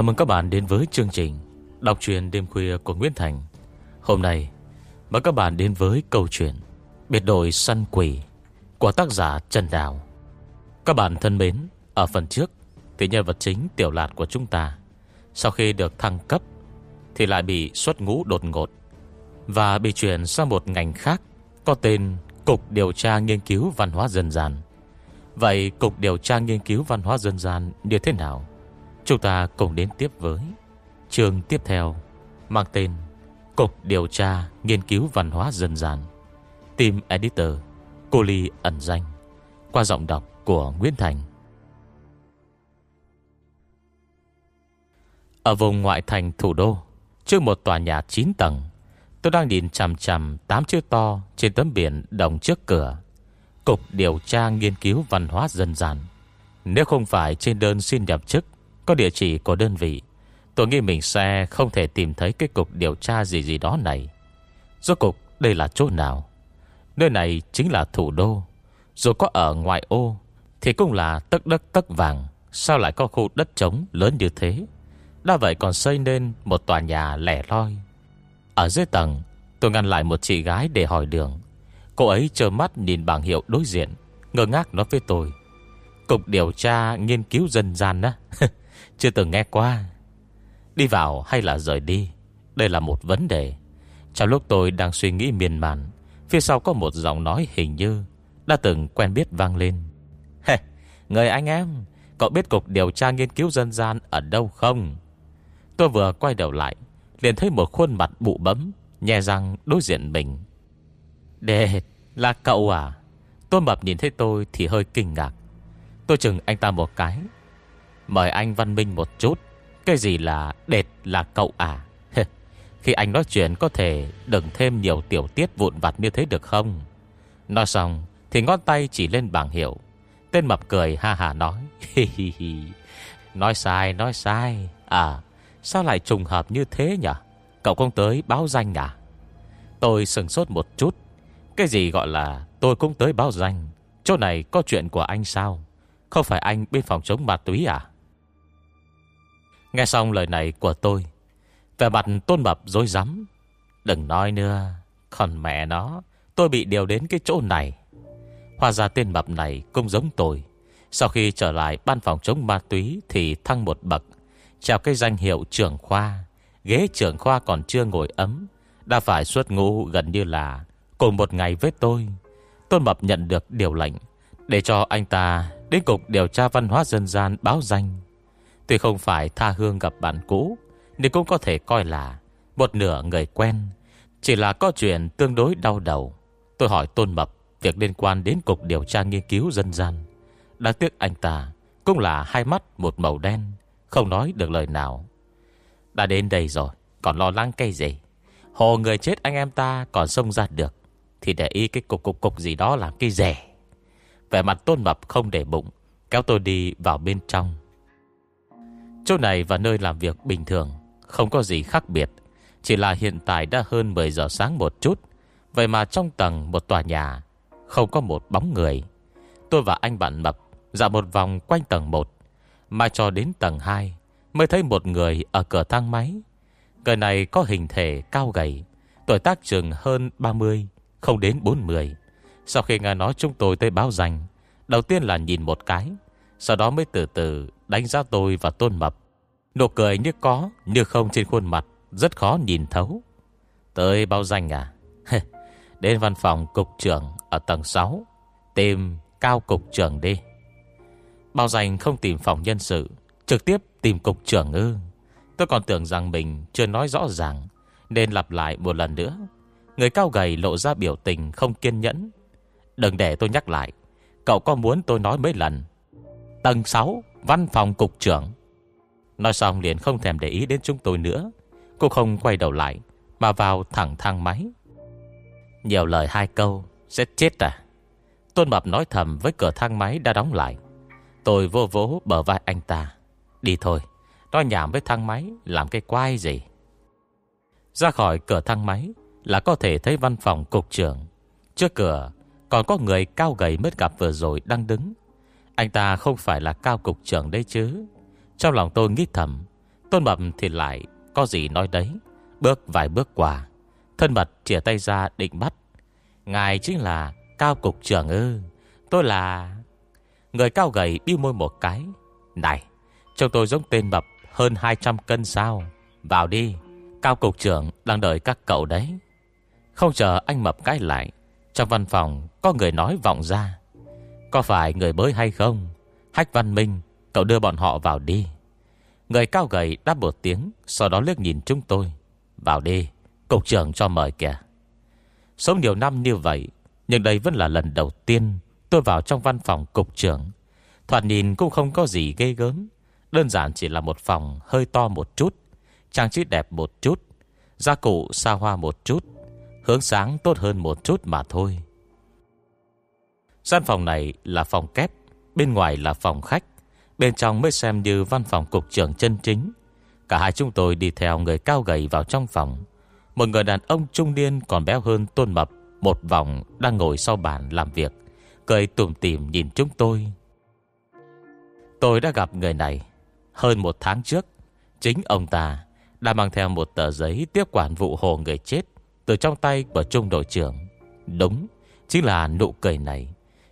Chào mừng các bạn đến với chương trình Đọc truyện đêm khuya của Nguyễn Thành. Hôm nay, mời các bạn đến với câu chuyện Biệt đội săn quỷ Của tác giả Trần Đào. Các bạn thân mến, Ở phần trước, Thì nhân vật chính tiểu lạt của chúng ta Sau khi được thăng cấp Thì lại bị xuất ngũ đột ngột Và bị chuyển sang một ngành khác Có tên Cục Điều tra Nghiên cứu Văn hóa Dân gian. Vậy Cục Điều tra Nghiên cứu Văn hóa Dân gian như thế nào? Chúng ta cùng đến tiếp với trường tiếp theo, mang tên Cục Điều tra Nghiên cứu Văn hóa Dân gian. Team Editor, Cô Ly ẩn danh, Qua giọng đọc của Nguyễn Thành. Ở vùng ngoại thành thủ đô, Trước một tòa nhà 9 tầng, Tôi đang nhìn chằm chằm tám chữ to Trên tấm biển đồng trước cửa. Cục Điều tra Nghiên cứu Văn hóa Dân gian. Nếu không phải trên đơn xin nhập chức có địa chỉ của đơn vị. Tôi nghĩ mình sẽ không thể tìm thấy Cái cục điều tra gì gì đó này. Rốt cục đây là chỗ nào? Nơi này chính là thủ đô. Dù có ở ngoại ô, Thì cũng là tất đất tất vàng. Sao lại có khu đất trống lớn như thế? Đã vậy còn xây nên Một tòa nhà lẻ loi. Ở dưới tầng, tôi ngăn lại một chị gái để hỏi đường. Cô ấy trơ mắt nhìn bảng hiệu đối diện, Ngơ ngác nói với tôi, Cục điều tra nghiên cứu dân gian á. Chưa từng nghe qua. Đi vào hay là rời đi Đây là một vấn đề. Trong lúc tôi đang suy nghĩ miên man Phía sau có một giọng nói hình như Đã từng quen biết vang lên. Hey, Người anh em Cậu biết cục điều tra nghiên cứu dân gian Ở đâu không? Tôi vừa quay đầu lại liền thấy một khuôn mặt bụ bấm Nhè răng đối diện mình. Đệ là cậu à? Tôi mập nhìn thấy tôi thì hơi kinh ngạc. Tôi chừng anh ta một cái Mời anh văn minh một chút. Cái gì là đệt là cậu à? Khi anh nói chuyện có thể Đừng thêm nhiều tiểu tiết vụn vặt như thế được không? Nói xong, Thì ngón tay chỉ lên bảng hiệu. Tên mập cười ha hà nói Nói sai nói sai. À sao lại trùng hợp như thế nhỉ Cậu không tới báo danh à? Tôi sừng sốt một chút. Cái gì gọi là tôi cũng tới báo danh? Chỗ này có chuyện của anh sao? Không phải anh bên phòng chống ma túy à? Nghe xong lời này của tôi Về mặt tôn mập dối rắm. Đừng nói nữa, Còn mẹ nó, Tôi bị điều đến cái chỗ này. Hòa ra tên mập này cũng giống tôi. Sau khi trở lại ban phòng chống ma túy Thì thăng một bậc Chào cái danh hiệu trưởng khoa. Ghế trưởng khoa còn chưa ngồi ấm, Đã phải xuất ngũ gần như là Cùng một ngày với tôi. Tôn Mập nhận được điều lệnh Để cho anh ta đến cục điều tra văn hóa dân gian báo danh. Tuy không phải tha hương gặp bạn cũ, Nhưng cũng có thể coi là Một nửa người quen. Chỉ là có chuyện tương đối đau đầu. Tôi hỏi Tôn Mập Việc liên quan đến cục điều tra nghiên cứu dân gian. Đáng tiếc anh ta Cũng là hai mắt một màu đen, Không nói được lời nào. Đã đến đây rồi, Còn lo lắng cây gì? Hồ người chết anh em ta còn xông ra được, Thì để ý cái cục cục cục gì đó làm cái rẻ. Vẻ mặt tôn mập không để bụng, Kéo tôi đi vào bên trong. Chỗ này và nơi làm việc bình thường, Không có gì khác biệt. Chỉ là hiện tại đã hơn 10 giờ sáng một chút. Vậy mà trong tầng một tòa nhà, Không có một bóng người. Tôi và anh bạn mập Dạo một vòng quanh tầng 1 Mà cho đến tầng 2 Mới thấy một người ở cửa thang máy. Người này có hình thể cao gầy, Tuổi tác chừng hơn 30 Không đến 40 Sau khi nghe nói chúng tôi tới báo danh, Đầu tiên là nhìn một cái, Sau đó mới từ từ đánh giá tôi và tôn mập. Nụ cười như có, Như không trên khuôn mặt, Rất khó nhìn thấu. Tới bao danh à? Đến văn phòng cục trưởng Ở tầng 6 Tìm cao cục trưởng đi. Bao danh không tìm phòng nhân sự, Trực tiếp tìm cục trưởng ư. Tôi còn tưởng rằng mình chưa nói rõ ràng, Nên lặp lại một lần nữa. Người cao gầy lộ ra biểu tình không kiên nhẫn. Đừng để tôi nhắc lại, Cậu có muốn tôi nói mấy lần? Tầng 6 Văn phòng cục trưởng. Nói xong liền không thèm để ý đến chúng tôi nữa. Cô không quay đầu lại, Mà vào thẳng thang máy. Nhiều lời hai câu, Sẽ chết à? Tôn Mập nói thầm với cửa thang máy đã đóng lại. Tôi vô vỗ bờ vai anh ta. Đi thôi Nói nhảm với thang máy, Làm cái quai gì? Ra khỏi cửa thang máy Là có thể thấy văn phòng cục trưởng. Trước cửa còn có người cao gầy mất gặp vừa rồi đang đứng. Anh ta không phải là cao cục trưởng đấy chứ. Trong lòng tôi nghĩ thầm, Tôn Mập thì lại có gì nói đấy. Bước vài bước qua, Thân mật chìa tay ra định bắt. Ngài chính là Cao Cục trưởng ư? Tôi là Người cao gầy biêu môi một cái. Này, Trông tôi giống tên mập hơn 200 cân sao? Vào đi, Cao Cục trưởng đang đợi các cậu đấy. Không chờ anh mập cái lại, Trong văn phòng có người nói vọng ra. Có phải người mới hay không? Hách Văn Minh, Cậu đưa bọn họ vào đi. Người cao gầy đáp một tiếng, Sau đó liếc nhìn chúng tôi. Vào đi, Cục trưởng cho mời kìa. Sống nhiều năm như vậy, Nhưng đây vẫn là lần đầu tiên Tôi vào trong văn phòng cục trưởng. Thoạt nhìn cũng không có gì ghê gớm, Đơn giản chỉ là một phòng hơi to một chút, Trang trí đẹp một chút, Gia cụ xa hoa một chút, Hướng sáng tốt hơn một chút mà thôi. Gian phòng này là phòng kép Bên ngoài là phòng khách. Bên trong mới xem như văn phòng cục trưởng chân chính. Cả hai chúng tôi đi theo người cao gầy vào trong phòng. Một người đàn ông trung niên còn béo hơn tôn mập Một vòng đang ngồi sau bàn làm việc Cười tùm tìm nhìn chúng tôi. Tôi đã gặp người này Hơn một tháng trước. Chính ông ta đã mang theo một tờ giấy tiếp quản vụ hồ người chết từ trong tay của trung đội trưởng. Đúng, chính là nụ cười này.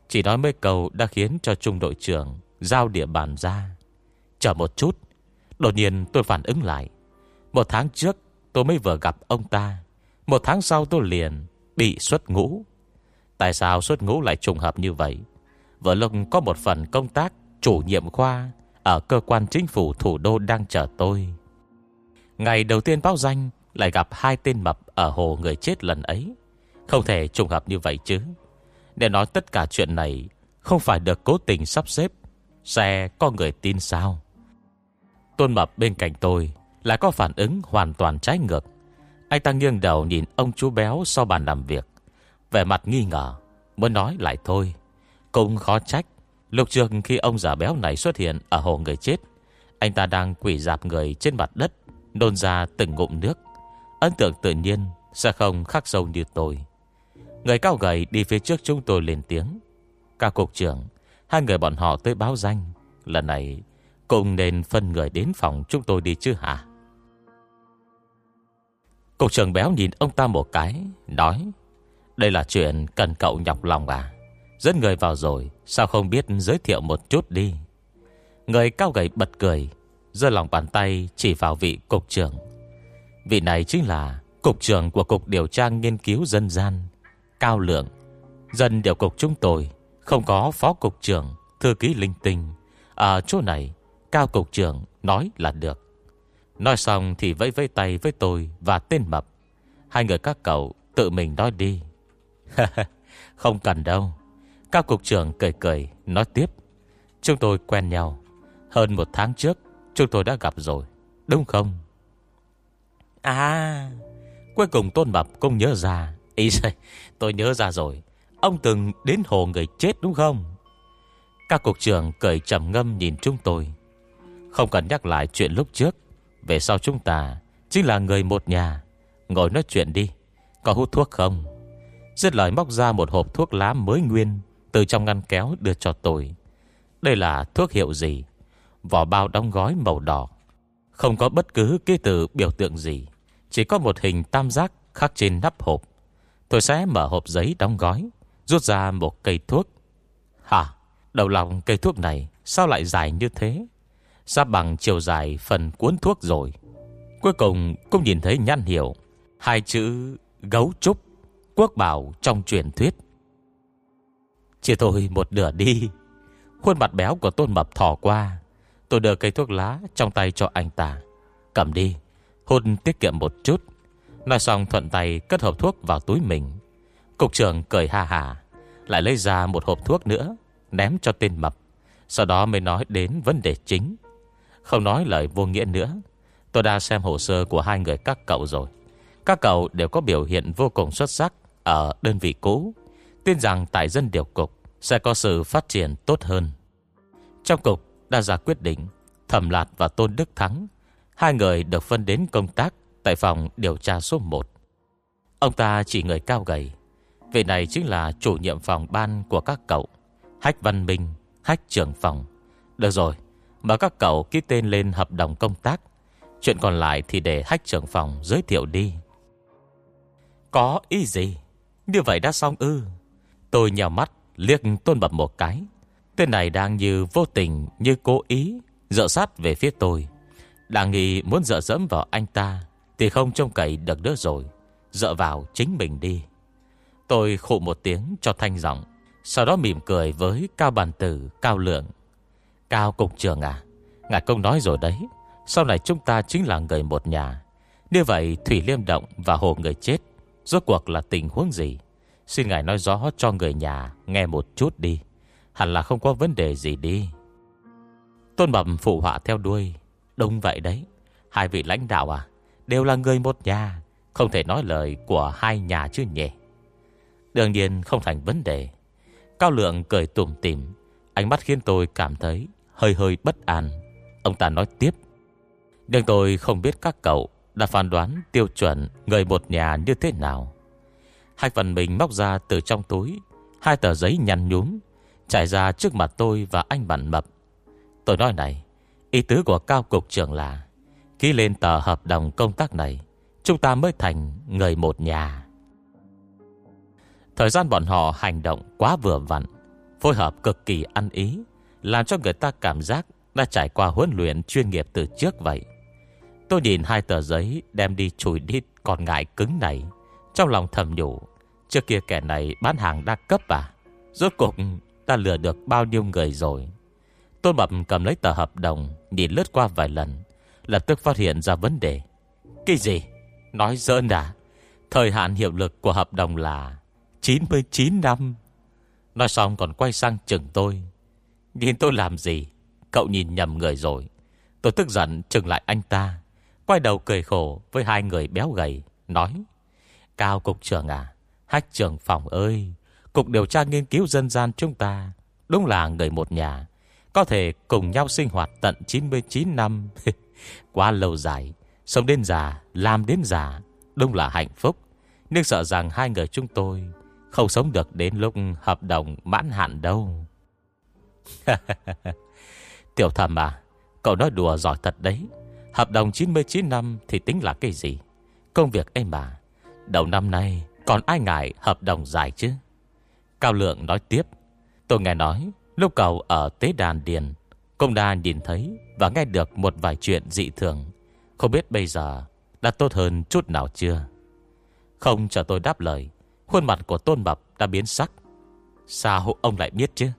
Chỉ nói mấy câu đã khiến cho trung đội trưởng giao địa bàn ra. Chờ một chút, đột nhiên tôi phản ứng lại. Một tháng trước tôi mới vừa gặp ông ta. Một tháng sau tôi liền bị xuất ngũ. Tại sao xuất ngũ lại trùng hợp như vậy? Vợ lông có một phần công tác chủ nhiệm khoa ở cơ quan chính phủ thủ đô đang chờ tôi. Ngày đầu tiên báo danh Lại gặp hai tên mập ở hồ người chết lần ấy Không thể trùng hợp như vậy chứ để nói tất cả chuyện này, Không phải được cố tình sắp xếp. Sẽ có người tin sao? Tôn mập bên cạnh tôi Lại có phản ứng hoàn toàn trái ngược. Anh ta nghiêng đầu nhìn ông chú béo Sau bàn làm việc. Vẻ mặt nghi ngờ, Muốn nói lại thôi. Cũng khó trách Lúc trường khi ông già béo này xuất hiện Ở hồ người chết, Anh ta đang quỷ dạp người trên mặt đất, Nôn ra từng ngụm nước. Ấn tượng tự nhiên Sẽ không khắc sâu như tôi. Người cao gầy đi phía trước chúng tôi lên tiếng. Cao cục trưởng, Hai người bọn họ tới báo danh. Lần này, cũng nên phân người đến phòng chúng tôi đi chứ hả? Cục trưởng béo nhìn ông ta một cái, Nói, Đây là chuyện cần cậu nhọc lòng à? Dẫn người vào rồi, Sao không biết giới thiệu một chút đi? Người cao gầy bật cười, Giơ lòng bàn tay chỉ vào vị cục trưởng. Vị này chính là Cục trưởng của Cục Điều tra Nghiên cứu Dân gian. Cao Lượng. Dân điều cục chúng tôi Không có phó cục trưởng Thư ký linh tinh. Ở chỗ này Cao cục trưởng nói là được. Nói xong thì vẫy vẫy tay với tôi Và tên mập. Hai người các cậu tự mình nói đi. Không cần đâu. Cao cục trưởng cười cười Nói tiếp. Chúng tôi quen nhau. Hơn một tháng trước Chúng tôi đã gặp rồi. Đúng không? À. Cuối cùng Tôn Mập cũng nhớ ra Ý giời, tôi nhớ ra rồi. Ông từng đến hồ người chết đúng không? Các cục trưởng cười trầm ngâm nhìn chúng tôi. Không cần nhắc lại chuyện lúc trước. Về sau chúng ta Chính là người một nhà. Ngồi nói chuyện đi. Có hút thuốc không? Dứt lời móc ra một hộp thuốc lá mới nguyên, Từ trong ngăn kéo đưa cho tôi. Đây là thuốc hiệu gì? Vỏ bao đóng gói màu đỏ. Không có bất cứ ký từ biểu tượng gì. Chỉ có một hình tam giác khắc trên nắp hộp. Tôi sẽ mở hộp giấy đóng gói, Rút ra một cây thuốc. Hả? Đầu lòng cây thuốc này Sao lại dài như thế? Sắp bằng chiều dài phần cuốn thuốc rồi. Cuối cùng cũng nhìn thấy nhăn hiểu Hai chữ gấu trúc, Quốc bảo trong truyền thuyết. Chỉ thôi một nửa đi. Khuôn mặt béo của tôn mập thỏ qua. Tôi đưa cây thuốc lá trong tay cho anh ta. Cầm đi, Hôn tiết kiệm một chút. Nói xong thuận tay cất hộp thuốc vào túi mình. Cục trưởng cười ha hà, Lại lấy ra một hộp thuốc nữa, Ném cho tên mập. Sau đó mới nói đến vấn đề chính. Không nói lời vô nghĩa nữa, Tôi đã xem hồ sơ của hai người các cậu rồi. Các cậu đều có biểu hiện vô cùng xuất sắc Ở đơn vị cũ. Tin rằng tại dân điều cục Sẽ có sự phát triển tốt hơn. Trong cục đã ra quyết định Thẩm Lạt và Tôn Đức Thắng, Hai người được phân đến công tác Tại phòng điều tra số 1 Ông ta chỉ người cao gầy. Vị này chính là chủ nhiệm phòng ban của các cậu, Hách Văn Minh, Hách trưởng phòng. Được rồi Mà các cậu ký tên lên hợp đồng công tác. Chuyện còn lại thì để hách trưởng phòng giới thiệu đi. Có ý gì? Như vậy đã xong ư? Tôi nhào mắt, liếc tôn bập một cái. Tên này đang như vô tình, Như cố ý Dợ sát về phía tôi. Đang nghĩ muốn dợ dẫm vào anh ta. Thì không trông cậy được nữa rồi. Dựa vào chính mình đi. Tôi khụ một tiếng cho thanh giọng, Sau đó mỉm cười với Cao Bàn Tử, Cao Lượng. Cao Cục trưởng à Ngài công nói rồi đấy. Sau này chúng ta chính là người một nhà. Như vậy Thủy Liêm Động và Hồ Người Chết, Rốt cuộc là tình huống gì? Xin ngài nói rõ cho người nhà Nghe một chút đi. Hẳn là không có vấn đề gì đi. Tôn Bẩm phụ họa theo đuôi. Đúng vậy đấy. Hai vị lãnh đạo à Đều là người một nhà, Không thể nói lời của hai nhà chứ nhỉ? Đương nhiên không thành vấn đề. Cao Lượng cười tủm tỉm, Ánh mắt khiến tôi cảm thấy hơi hơi bất an. Ông ta nói tiếp Nhưng tôi không biết các cậu Đã phán đoán tiêu chuẩn Người một nhà như thế nào. Hai phần mình móc ra từ trong túi, Hai tờ giấy nhăn nhúm, Trải ra trước mặt tôi và anh bạn mập. Tôi nói này, Ý tứ của cao cục trưởng là Ký lên tờ hợp đồng công tác này, Chúng ta mới thành người một nhà. Thời gian bọn họ hành động quá vừa vặn, Phối hợp cực kỳ ăn ý, Làm cho người ta cảm giác Đã trải qua huấn luyện chuyên nghiệp từ trước vậy. Tôi nhìn hai tờ giấy Đem đi chùi đít còn ngại cứng này, Trong lòng thầm nhủ, Trước kia kẻ này bán hàng đa cấp à Rốt cuộc ta lừa được bao nhiêu người rồi. Tôn Bập cầm lấy tờ hợp đồng, Nhìn lướt qua vài lần Lập tức phát hiện ra vấn đề. Cái gì? Nói dơn đã Thời hạn hiệu lực của hợp đồng là 99 năm. Nói xong còn quay sang chừng tôi. Nhìn tôi làm gì? Cậu nhìn nhầm người rồi. Tôi tức giận chừng lại anh ta. Quay đầu cười khổ với hai người béo gầy, Nói, Cao cục trưởng à Hách trưởng phòng ơi, Cục điều tra nghiên cứu dân gian chúng ta Đúng là người một nhà, Có thể cùng nhau sinh hoạt tận 99 năm. Quá lâu dài Sống đến già, làm đến già Đúng là hạnh phúc. Nhưng sợ rằng hai người chúng tôi Không sống được đến lúc hợp đồng mãn hạn đâu. Tiểu thầm à Cậu nói đùa giỏi thật đấy. Hợp đồng 99 năm thì tính là cái gì? Công việc em mà Đầu năm nay còn ai ngại hợp đồng dài chứ? Cao Lượng nói tiếp Tôi nghe nói Lúc cậu ở Tế Đàn Điền cũng đã nhìn thấy Và nghe được một vài chuyện dị thường. Không biết bây giờ Đã tốt hơn chút nào chưa? Không chờ tôi đáp lời, Khuôn mặt của Tôn Mập đã biến sắc. Sao ông lại biết chứ?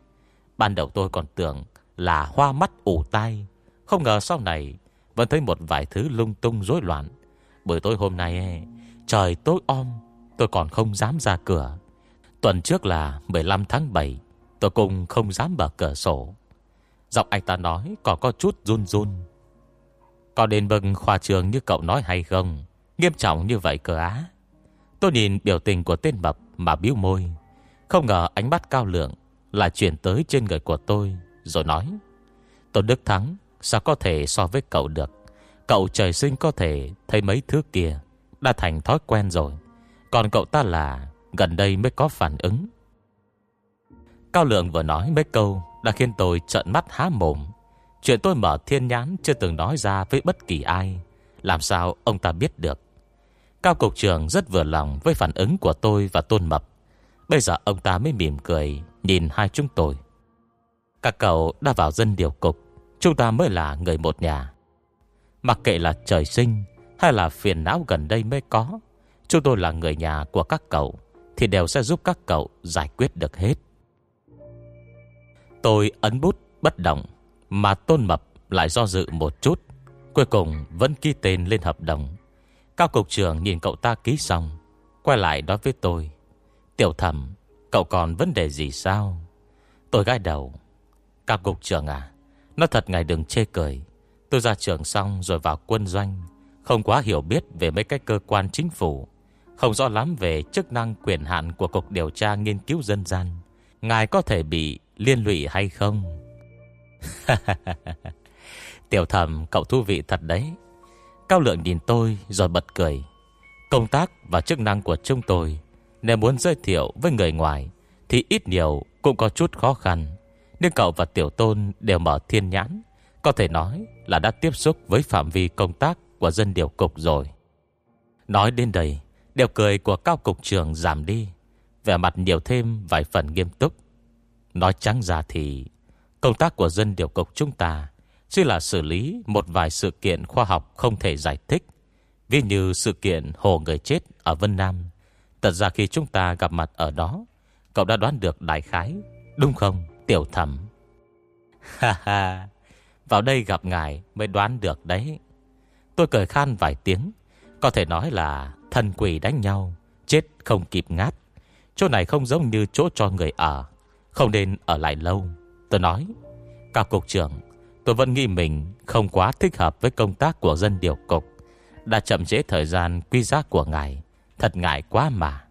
Ban đầu tôi còn tưởng là hoa mắt ủ tai. Không ngờ sau này Vẫn thấy một vài thứ lung tung rối loạn. Bởi tối hôm nay, Trời tối om, Tôi còn không dám ra cửa. Tuần trước là 15 tháng 7 Tôi cũng không dám mở cửa sổ. Giọng anh ta nói còn có chút run run. Có đến bưng khoa trường như cậu nói hay không? Nghiêm trọng như vậy cơ á. Tôi nhìn biểu tình của tên mập Mà biếu môi. Không ngờ ánh mắt cao lượng Lại chuyển tới trên người của tôi, Rồi nói, Tôn Đức Thắng, Sao có thể so với cậu được? Cậu trời sinh có thể thấy mấy thứ kia, Đã thành thói quen rồi. Còn cậu ta là Gần đây mới có phản ứng. Cao Lượng vừa nói mấy câu đã khiến tôi trợn mắt há mồm. Chuyện tôi mở thiên nhãn Chưa từng nói ra với bất kỳ ai. Làm sao ông ta biết được? Cao Cục trưởng rất vừa lòng Với phản ứng của tôi và Tôn Mập. Bây giờ ông ta mới mỉm cười, Nhìn hai chúng tôi. Các cậu đã vào dân điều cục, Chúng ta mới là người một nhà. Mặc kệ là trời sinh Hay là phiền não gần đây mới có, Chúng tôi là người nhà của các cậu Thì đều sẽ giúp các cậu giải quyết được hết. Tôi ấn bút bất động, Mà tôn mập lại do dự một chút. Cuối cùng vẫn ký tên lên hợp đồng. Cao cục trưởng nhìn cậu ta ký xong, Quay lại nói với tôi. Tiểu thẩm, Cậu còn vấn đề gì sao? Tôi gai đầu. Cao cục trưởng à nó thật ngài đừng chê cười. Tôi ra trường xong rồi vào quân doanh, Không quá hiểu biết về mấy cái cơ quan chính phủ. Không rõ lắm về chức năng quyền hạn Của Cục Điều tra Nghiên cứu Dân gian. Ngài có thể bị liên lụy hay không? Tiểu thầm, cậu thú vị thật đấy. Cao lượng nhìn tôi rồi bật cười. Công tác và chức năng của chúng tôi, Nếu muốn giới thiệu với người ngoài, Thì ít nhiều cũng có chút khó khăn. Nhưng cậu và Tiểu Tôn đều mở thiên nhãn, Có thể nói là đã tiếp xúc với phạm vi công tác của dân điều cục rồi. Nói đến đây đều cười của cao cục trưởng giảm đi. Vẻ mặt nhiều thêm vài phần nghiêm túc. Nói trắng ra thì Công tác của dân điều cục chúng ta Chỉ là xử lý một vài sự kiện khoa học không thể giải thích. Ví như sự kiện hồ người chết ở Vân Nam. Thật ra khi chúng ta gặp mặt ở đó, Cậu đã đoán được đại khái, Đúng không, tiểu thẩm? Ha ha, Vào đây gặp ngài mới đoán được đấy. Tôi cười khan vài tiếng, Có thể nói là thần quỷ đánh nhau, Chết không kịp ngát. Chỗ này không giống như chỗ cho người ở. Không nên ở lại lâu. Tôi nói, Cao cục trưởng, Tôi vẫn nghĩ mình không quá thích hợp với công tác của dân điều cục. Đã chậm trễ thời gian quy giác của ngài, Thật ngại quá mà.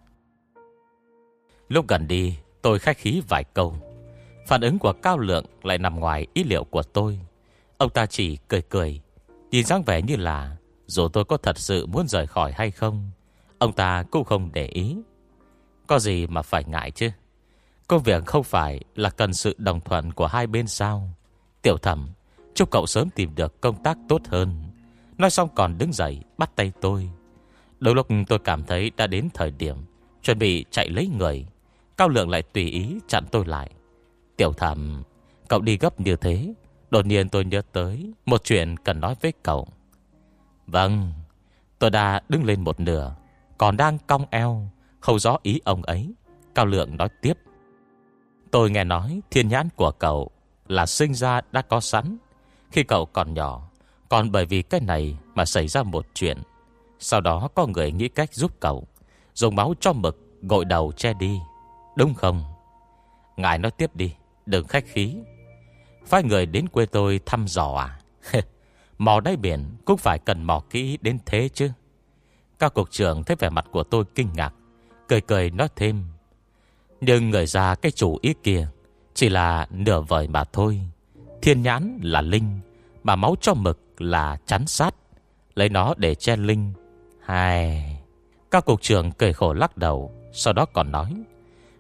Lúc gần đi, tôi khách khí vài câu. Phản ứng của Cao Lượng lại nằm ngoài ý liệu của tôi. Ông ta chỉ cười cười, Nhìn dáng vẻ như là, Dù tôi có thật sự muốn rời khỏi hay không, Ông ta cũng không để ý. Có gì mà phải ngại chứ? Có việc không phải là cần sự đồng thuận của hai bên sao? Tiểu thẩm, Chúc cậu sớm tìm được công tác tốt hơn. Nói xong còn đứng dậy, Bắt tay tôi. Đầu lúc tôi cảm thấy đã đến thời điểm Chuẩn bị chạy lấy người. Cao lượng lại tùy ý chặn tôi lại. Tiểu thẩm, Cậu đi gấp như thế, Đột nhiên tôi nhớ tới Một chuyện cần nói với cậu. Vâng Tôi đã đứng lên một nửa, Còn đang cong eo Không rõ ý ông ấy. Cao lượng nói tiếp. Tôi nghe nói thiên nhãn của cậu Là sinh ra đã có sẵn. Khi cậu còn nhỏ, Còn bởi vì cái này mà xảy ra một chuyện. Sau đó có người nghĩ cách giúp cậu, Dùng máu cho mực Gội đầu che đi. Đúng không? Ngài nói tiếp đi, Đừng khách khí. Phải người đến quê tôi thăm dò à? Mò đáy biển Cũng phải cần mò kỹ đến thế chứ. Các cục trưởng thấy vẻ mặt của tôi kinh ngạc, Cười cười nói thêm. Nhưng người ra cái chủ ý kia Chỉ là nửa vời mà thôi. Thiên nhãn là linh, Mà máu cho mực là chắn sát. Lấy nó để che linh. Hai Các cục trưởng cười khổ lắc đầu, Sau đó còn nói,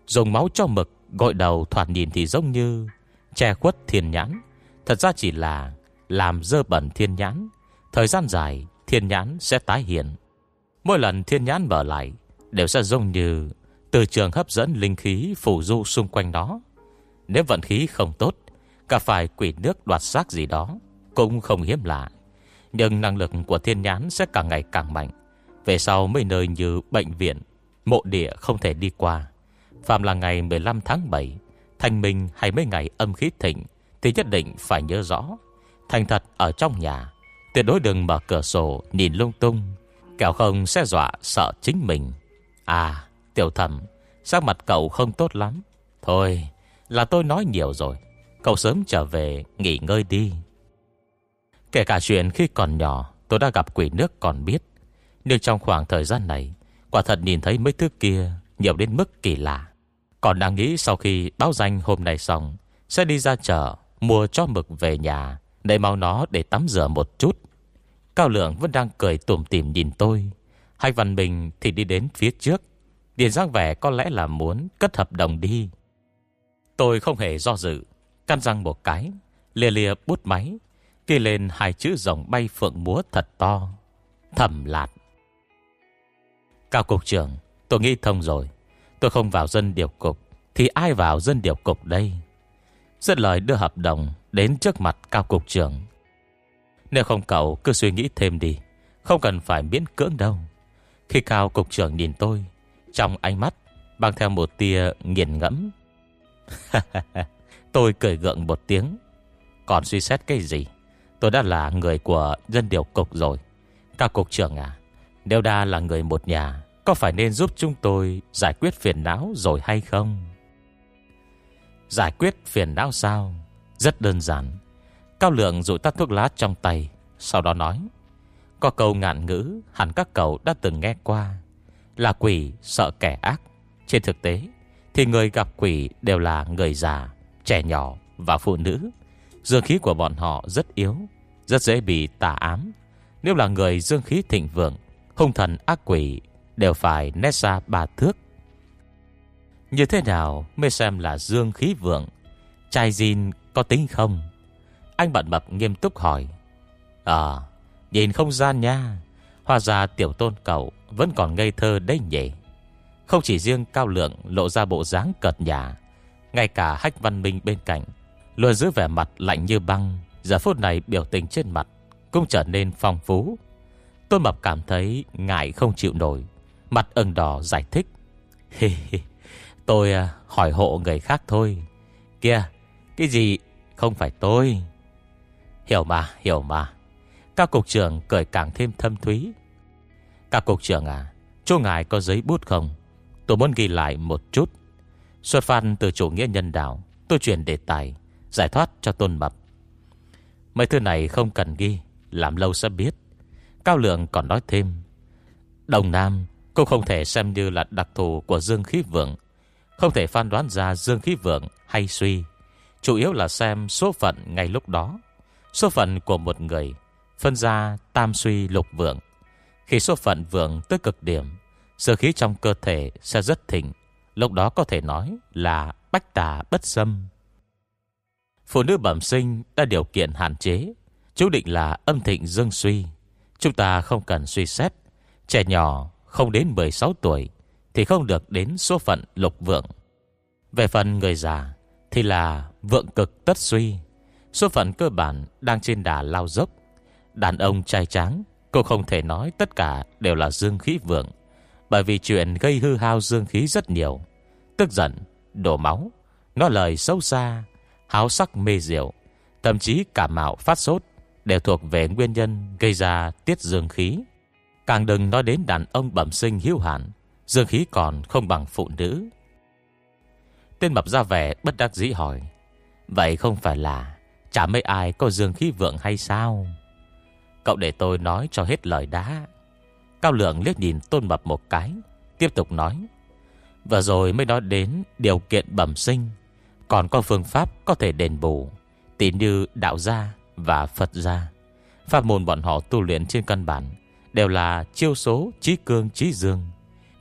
Dùng máu cho mực, Gội đầu thoạt nhìn thì giống như Che khuất thiên nhãn. Thật ra chỉ là làm dơ bẩn thiên nhãn. Thời gian dài, thiên nhãn sẽ tái hiện. Mỗi lần thiên nhãn mở lại, Đều sẽ giống như từ trường hấp dẫn linh khí phủ du xung quanh đó. Nếu vận khí không tốt, Cả phải quỷ nước đoạt xác gì đó Cũng không hiếm lạ. Nhưng năng lực của thiên nhãn sẽ càng ngày càng mạnh. Về sau mấy nơi như bệnh viện, Mộ địa không thể đi qua. Phạm là ngày 15 tháng 7 Thanh minh hay mấy ngày âm khí thịnh Thì nhất định phải nhớ rõ. Thành thật ở trong nhà, Tuyệt đối đừng mở cửa sổ nhìn lung tung, Kẻo không sẽ dọa sợ chính mình. À tiểu thẩm, Sắc mặt cậu không tốt lắm. Thôi, là tôi nói nhiều rồi. Cậu sớm trở về, nghỉ ngơi đi. Kể cả chuyện khi còn nhỏ, Tôi đã gặp quỷ nước còn biết. Nhưng trong khoảng thời gian này, Quả thật nhìn thấy mấy thứ kia Nhiều đến mức kỳ lạ. Còn đang nghĩ sau khi báo danh hôm nay xong, Sẽ đi ra chợ Mua cho mực về nhà Để mau nó để tắm rửa một chút. Cao Lượng vẫn đang cười tùm tìm nhìn tôi. Hai Văn Bình thì đi đến phía trước. Điền giang vẻ có lẽ là muốn Cất hợp đồng đi. Tôi không hề do dự Căn răng một cái, Lìa lìa bút máy, Ghi lên hai chữ rồng bay phượng múa thật to, Thầm lạt. Cao cục trưởng, Tôi nghĩ thông rồi. Tôi không vào dân điều cục, Thì ai vào dân điều cục đây? Dứt lời đưa hợp đồng Đến trước mặt cao cục trưởng. Nếu không cậu cứ suy nghĩ thêm đi, Không cần phải miễn cưỡng đâu. Khi cao cục trưởng nhìn tôi trong ánh mắt Bằng theo một tia nghiền ngẫm Tôi cười gượng một tiếng Còn suy xét cái gì Tôi đã là người của dân điều cục rồi Cao cục trưởng à Nếu đa là người một nhà, có phải nên giúp chúng tôi giải quyết phiền não rồi hay không? Giải quyết phiền não sao? Rất đơn giản. Cao lượng rụi tắt thuốc lá trong tay. Sau đó nói. Có câu ngạn ngữ, hẳn các cậu đã từng nghe qua. Là quỷ sợ kẻ ác. Trên thực tế thì người gặp quỷ đều là người già, trẻ nhỏ và phụ nữ. Dương khí của bọn họ rất yếu, rất dễ bị tà ám. Nếu là người dương khí thịnh vượng, hung thần ác quỷ Đều phải nét xa ba thước Như thế nào mới xem là dương khí vượng Chai Jin có tính không Anh bạn bập nghiêm túc hỏi À Nhìn không gian nha Hoa ra tiểu tôn cậu Vẫn còn ngây thơ đấy nhỉ. Không chỉ riêng cao lượng lộ ra bộ dáng cợt nhà Ngay cả hách văn minh bên cạnh Luôn giữ vẻ mặt lạnh như băng, Giờ phút này biểu tình trên mặt Cũng trở nên phong phú. Tôn Mập cảm thấy ngại không chịu nổi, Mặt ửng đỏ giải thích. Tôi à, hỏi hộ người khác thôi. Kìa, Cái gì không phải tôi? Hiểu mà hiểu mà. Các cục trưởng cười càng thêm thâm thúy. Các cục trưởng à Chỗ ngài có giấy bút không? Tôi muốn ghi lại một chút. Xuất phát từ chủ nghĩa nhân đạo, Tôi chuyển đề tài, Giải thoát cho tôn mập. Mấy thứ này không cần ghi, Làm lâu sẽ biết. Cao Lượng còn nói thêm. Đồng Nam cũng không thể xem như là đặc thù của dương khí vượng. Không thể phán đoán ra dương khí vượng hay suy. Chủ yếu là xem số phận ngay lúc đó. Số phận của một người Phân ra tam suy lục vượng. Khi số phận vượng tới cực điểm, Sự khí trong cơ thể sẽ rất thịnh, Lúc đó có thể nói là bách tà bất xâm. Phụ nữ bẩm sinh đã điều kiện hạn chế, Chú định là âm thịnh dương suy. Chúng ta không cần suy xét, Trẻ nhỏ không đến 16 tuổi Thì không được đến số phận lục vượng. Về phần người già Thì là vượng cực tất suy. Số phận cơ bản đang trên đà lao dốc. Đàn ông trai tráng Cô không thể nói tất cả đều là dương khí vượng Bởi vì chuyện gây hư hao dương khí rất nhiều. Tức giận, đổ máu Nói lời sâu xa Háo sắc mê rượu Thậm chí cả mạo phát sốt Đều thuộc về nguyên nhân gây ra tiết dương khí. Càng đừng nói đến đàn ông bẩm sinh hiếu hạn Dương khí còn không bằng phụ nữ. Tên mập ra vẻ bất đắc dĩ hỏi Vậy không phải là Chả mấy ai có dương khí vượng hay sao? Cậu để tôi nói cho hết lời đã. Cao lượng liếc nhìn tôn mập một cái, Tiếp tục nói. Và rồi mới nói đến điều kiện bẩm sinh, Còn có phương pháp có thể đền bù Tỷ như đạo gia và Phật gia. Pháp môn bọn họ tu luyện trên căn bản Đều là chiêu số trí cương trí dương.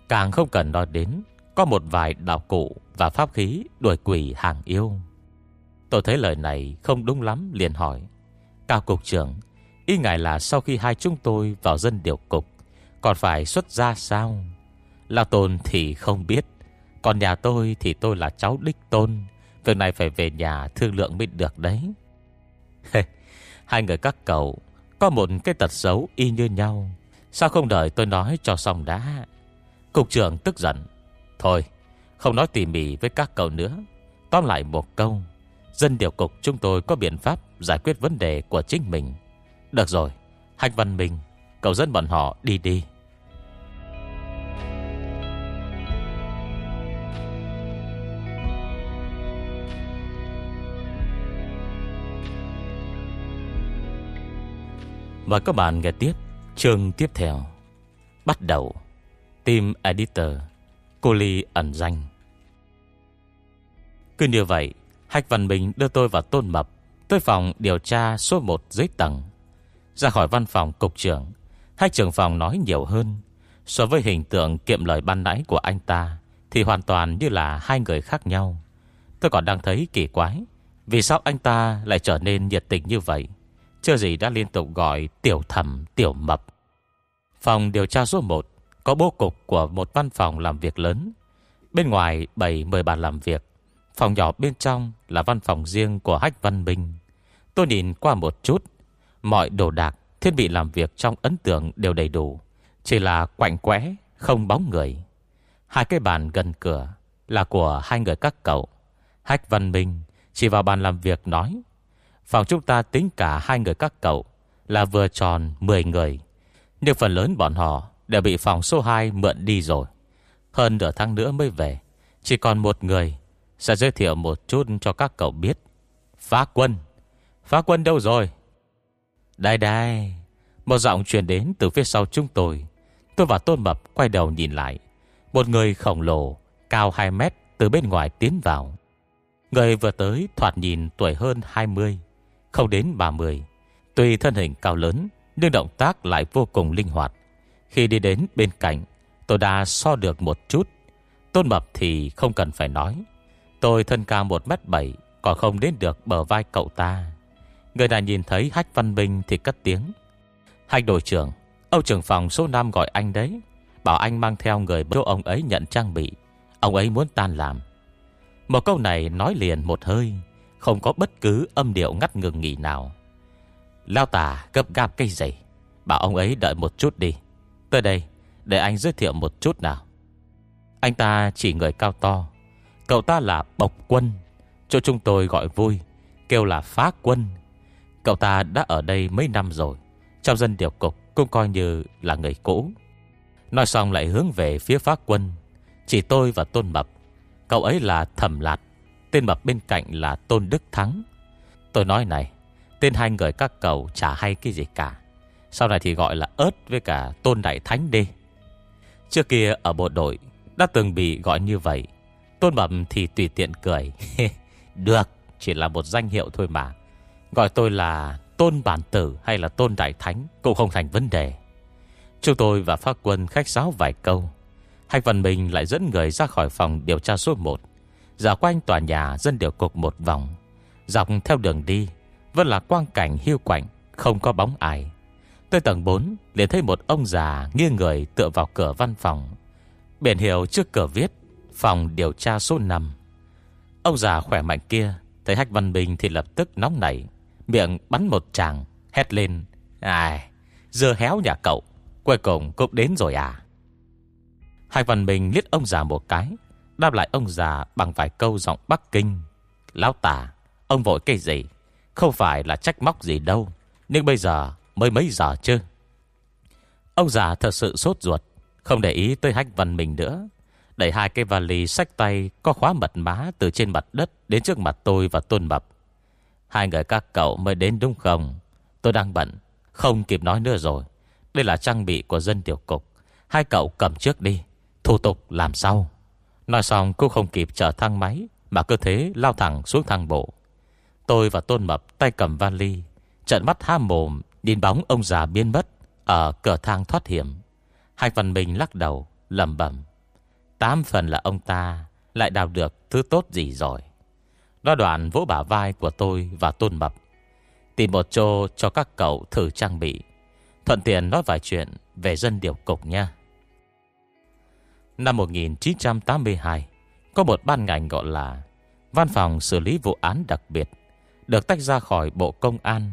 Càng không cần nói đến, Có một vài đạo cụ Và pháp khí đuổi quỷ hàng yêu. Tôi thấy lời này không đúng lắm liền hỏi. Cao cục trưởng Ý ngại là sau khi hai chúng tôi vào dân điều cục, Còn phải xuất ra sao? Lão Tôn thì không biết. Còn nhà tôi thì tôi là cháu đích tôn. Việc này phải về nhà thương lượng mới được đấy. Hai người các cậu, Có một cái tật xấu y như nhau. Sao không đợi tôi nói cho xong đã? Cục trưởng tức giận. Thôi, không nói tỉ mỉ với các cậu nữa. Tóm lại một câu, Dân điều cục chúng tôi có biện pháp Giải quyết vấn đề của chính mình. Được rồi Hạch Văn Minh, Cậu dẫn bọn họ đi đi. Mời các bạn nghe tiếp chương tiếp theo. Bắt đầu, Team Editor, Cô Ly ẩn danh. Cứ như vậy Hạch Văn Bình đưa tôi vào Tôn Mập Tới phòng điều tra số 1 dưới tầng. Ra khỏi văn phòng cục trưởng. Hai trưởng phòng nói nhiều hơn. So với hình tượng kiệm lời ban nãy của anh ta, Thì hoàn toàn như là hai người khác nhau. Tôi còn đang thấy kỳ quái, Vì sao anh ta lại trở nên nhiệt tình như vậy? Chưa gì đã liên tục gọi tiểu thẩm, tiểu mập. Phòng điều tra số 1 Có bố cục của một văn phòng làm việc lớn. Bên ngoài 7-10 bàn làm việc. Phòng nhỏ bên trong là văn phòng riêng của Hách Văn Minh. Tôi nhìn qua một chút Mọi đồ đạc, thiết bị làm việc trong ấn tượng đều đầy đủ. Chỉ là quạnh quẽ, không bóng người. Hai cái bàn gần cửa Là của hai người các cậu. Hách Văn Minh chỉ vào bàn làm việc nói Phòng chúng ta tính cả hai người các cậu Là vừa tròn 10 người. Nhưng phần lớn bọn họ Đều bị phòng số 2 mượn đi rồi Hơn nửa tháng nữa mới về. Chỉ còn một người Sẽ giới thiệu một chút cho các cậu biết. Phá quân. Phá quân đâu rồi? Đây đây Một giọng truyền đến từ phía sau chúng tôi. Tôi và Tôn Mập quay đầu nhìn lại. Một người khổng lồ, Cao 2 mét, từ bên ngoài tiến vào. Người vừa tới thoạt nhìn tuổi hơn 20 không đến 30 Tuy thân hình cao lớn, Nhưng động tác lại vô cùng linh hoạt. Khi đi đến bên cạnh, Tôi đã so được một chút. Tôn Mập thì không cần phải nói. Tôi thân cao 1m7 Còn không đến được bờ vai cậu ta. Người nào nhìn thấy Hách Văn Bình thì cất tiếng. Hách đội trưởng, Ông trưởng phòng số 5 gọi anh đấy. Bảo anh mang theo người chỗ ông ấy nhận trang bị. Ông ấy muốn tan làm. Một câu này nói liền một hơi, Không có bất cứ âm điệu ngắt ngừng nghỉ nào. Lao tà, gấp gáp cây giày Bảo ông ấy đợi một chút đi. Tới đây, để anh giới thiệu một chút nào. Anh ta chỉ người cao to. Cậu ta là Bộc Quân. Chỗ chúng tôi gọi vui, Kêu là Phá Quân. Cậu ta đã ở đây mấy năm rồi. Trong dân điều cục cũng coi như là người cũ. Nói xong lại hướng về phía Phá Quân. Chỉ tôi và Tôn Mập. Cậu ấy là Thẩm Lạt, Tên Mập bên cạnh là Tôn Đức Thắng. Tôi nói này, Tên hai người các cậu chả hay cái gì cả. Sau này thì gọi là ớt với cả Tôn Đại Thánh đi. Trước kia ở bộ đội Đã từng bị gọi như vậy. Tôn Mập thì tùy tiện cười. Được, Chỉ là một danh hiệu thôi mà. Gọi tôi là Tôn Bản Tử hay là Tôn Đại Thánh Cũng không thành vấn đề. Chúng tôi và phát quân khách sáo vài câu. Hạch Văn Minh lại dẫn người ra khỏi phòng điều tra số 1 dạo quanh tòa nhà dân điều cục một vòng. Dọc theo đường đi, Vẫn là quang cảnh hiu quạnh, Không có bóng ai. Tới tầng 4 liền thấy một ông già nghiêng người tựa vào cửa văn phòng. Biển hiệu trước cửa viết, Phòng điều tra số 5 Ông già khỏe mạnh kia, Thấy Hách Văn Bình thì lập tức nóng nảy. Miệng bắn một tràng, Hét lên. Ai, Dưa héo nhà cậu, Cuối cùng cũng đến rồi à? Hai Văn Bình liếc ông già một cái, Đáp lại ông già bằng vài câu giọng Bắc Kinh. Lão tả Ông vội cái gì? Không phải là trách móc gì đâu, Nhưng bây giờ mới mấy giờ chứ? Ông già thật sự sốt ruột, Không để ý tới hách văn mình nữa. Đẩy hai cái vali sách tay Có khóa mật má từ trên mặt đất Đến trước mặt tôi và Tôn Mập. Hai người các cậu mới đến đúng không? Tôi đang bận, Không kịp nói nữa rồi. Đây là trang bị của dân tiểu cục. Hai cậu cầm trước đi. Thủ tục làm sau Nói xong cô không kịp chờ thang máy, Mà cơ thế lao thẳng xuống thang bộ. Tôi và Tôn Mập tay cầm vali Trận mắt ham mồm, Nhìn bóng ông già biến mất Ở cửa thang thoát hiểm. Hai phần mình lắc đầu lầm bẩm. Tám phần là ông ta, Lại đào được thứ tốt gì rồi? Nó đoạn vỗ bả vai của tôi Và tôn mập Tìm một chỗ cho các cậu thử trang bị. Thuận tiện nói vài chuyện Về dân điều cục nha. Năm 1982 Có một ban ngành gọi là Văn phòng xử lý vụ án đặc biệt, Được tách ra khỏi Bộ Công an.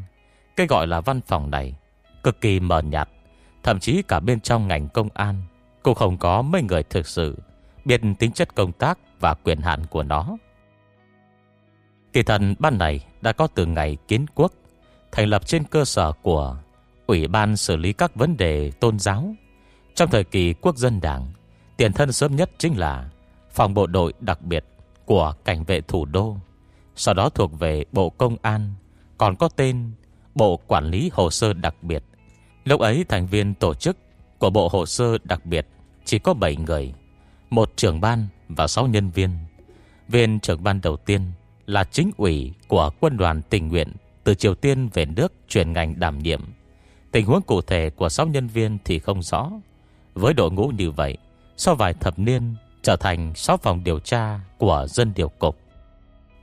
Cái gọi là văn phòng này Cực kỳ mờ nhạt, Thậm chí cả bên trong ngành công an Cũng không có mấy người thực sự Biết tính chất công tác và quyền hạn của nó. Kỳ thần ban này đã có từ ngày kiến quốc Thành lập trên cơ sở của Ủy ban xử lý các vấn đề tôn giáo Trong thời kỳ quốc dân đảng Tiền thân sớm nhất chính là Phòng bộ đội đặc biệt của cảnh vệ thủ đô Sau đó thuộc về Bộ Công an Còn có tên Bộ Quản lý Hồ sơ đặc biệt. Lúc ấy thành viên tổ chức của Bộ Hồ sơ đặc biệt chỉ có 7 người, một trưởng ban và 6 nhân viên. Viên trưởng ban đầu tiên là chính ủy của quân đoàn tình nguyện từ Triều Tiên về nước chuyển ngành đảm nhiệm. Tình huống cụ thể của 6 nhân viên thì không rõ. Với đội ngũ như vậy, sau vài thập niên trở thành 6 phòng điều tra của dân điều cục.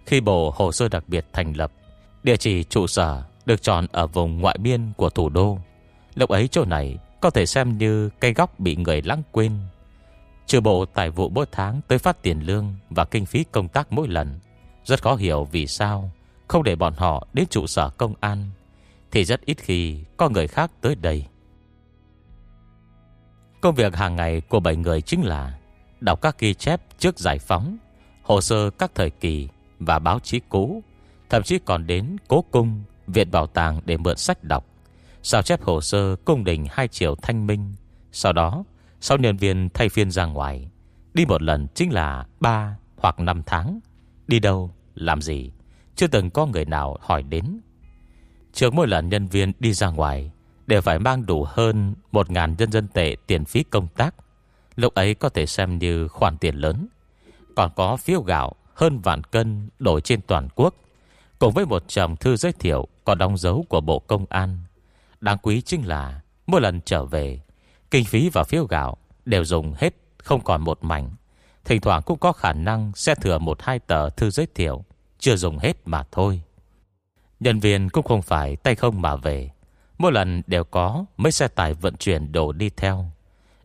Khi Bộ Hồ sơ đặc biệt thành lập, địa chỉ trụ sở được chọn ở vùng ngoại biên của thủ đô. Lúc ấy chỗ này có thể xem như cây góc bị người lãng quên. Trừ bộ tài vụ mỗi tháng tới phát tiền lương và kinh phí công tác mỗi lần. Rất khó hiểu vì sao không để bọn họ đến trụ sở công an. Thì rất ít khi có người khác tới đây. Công việc hàng ngày của bảy người chính là đọc các ghi chép trước giải phóng, hồ sơ các thời kỳ và báo chí cũ, thậm chí còn đến cố cung Viện bảo tàng để mượn sách đọc Sao chép hồ sơ cung đình hai triệu thanh minh Sau đó Sau nhân viên thay phiên ra ngoài Đi một lần chính là 3 hoặc 5 tháng Đi đâu, làm gì? Chưa từng có người nào hỏi đến. Trước mỗi lần nhân viên đi ra ngoài Đều phải mang đủ hơn 1.000 nhân dân tệ tiền phí công tác. Lúc ấy có thể xem như khoản tiền lớn. Còn có phiếu gạo hơn vạn cân đổi trên toàn quốc. Cùng với một chồng thư giới thiệu Có đóng dấu của Bộ Công an. Đáng quý chính là Mỗi lần trở về Kinh phí và phiếu gạo đều dùng hết Không còn một mảnh. Thỉnh thoảng cũng có khả năng sẽ thừa một hai tờ thư giới thiệu. Chưa dùng hết mà thôi. Nhân viên cũng không phải tay không mà về. Mỗi lần đều có mấy xe tải vận chuyển đồ đi theo.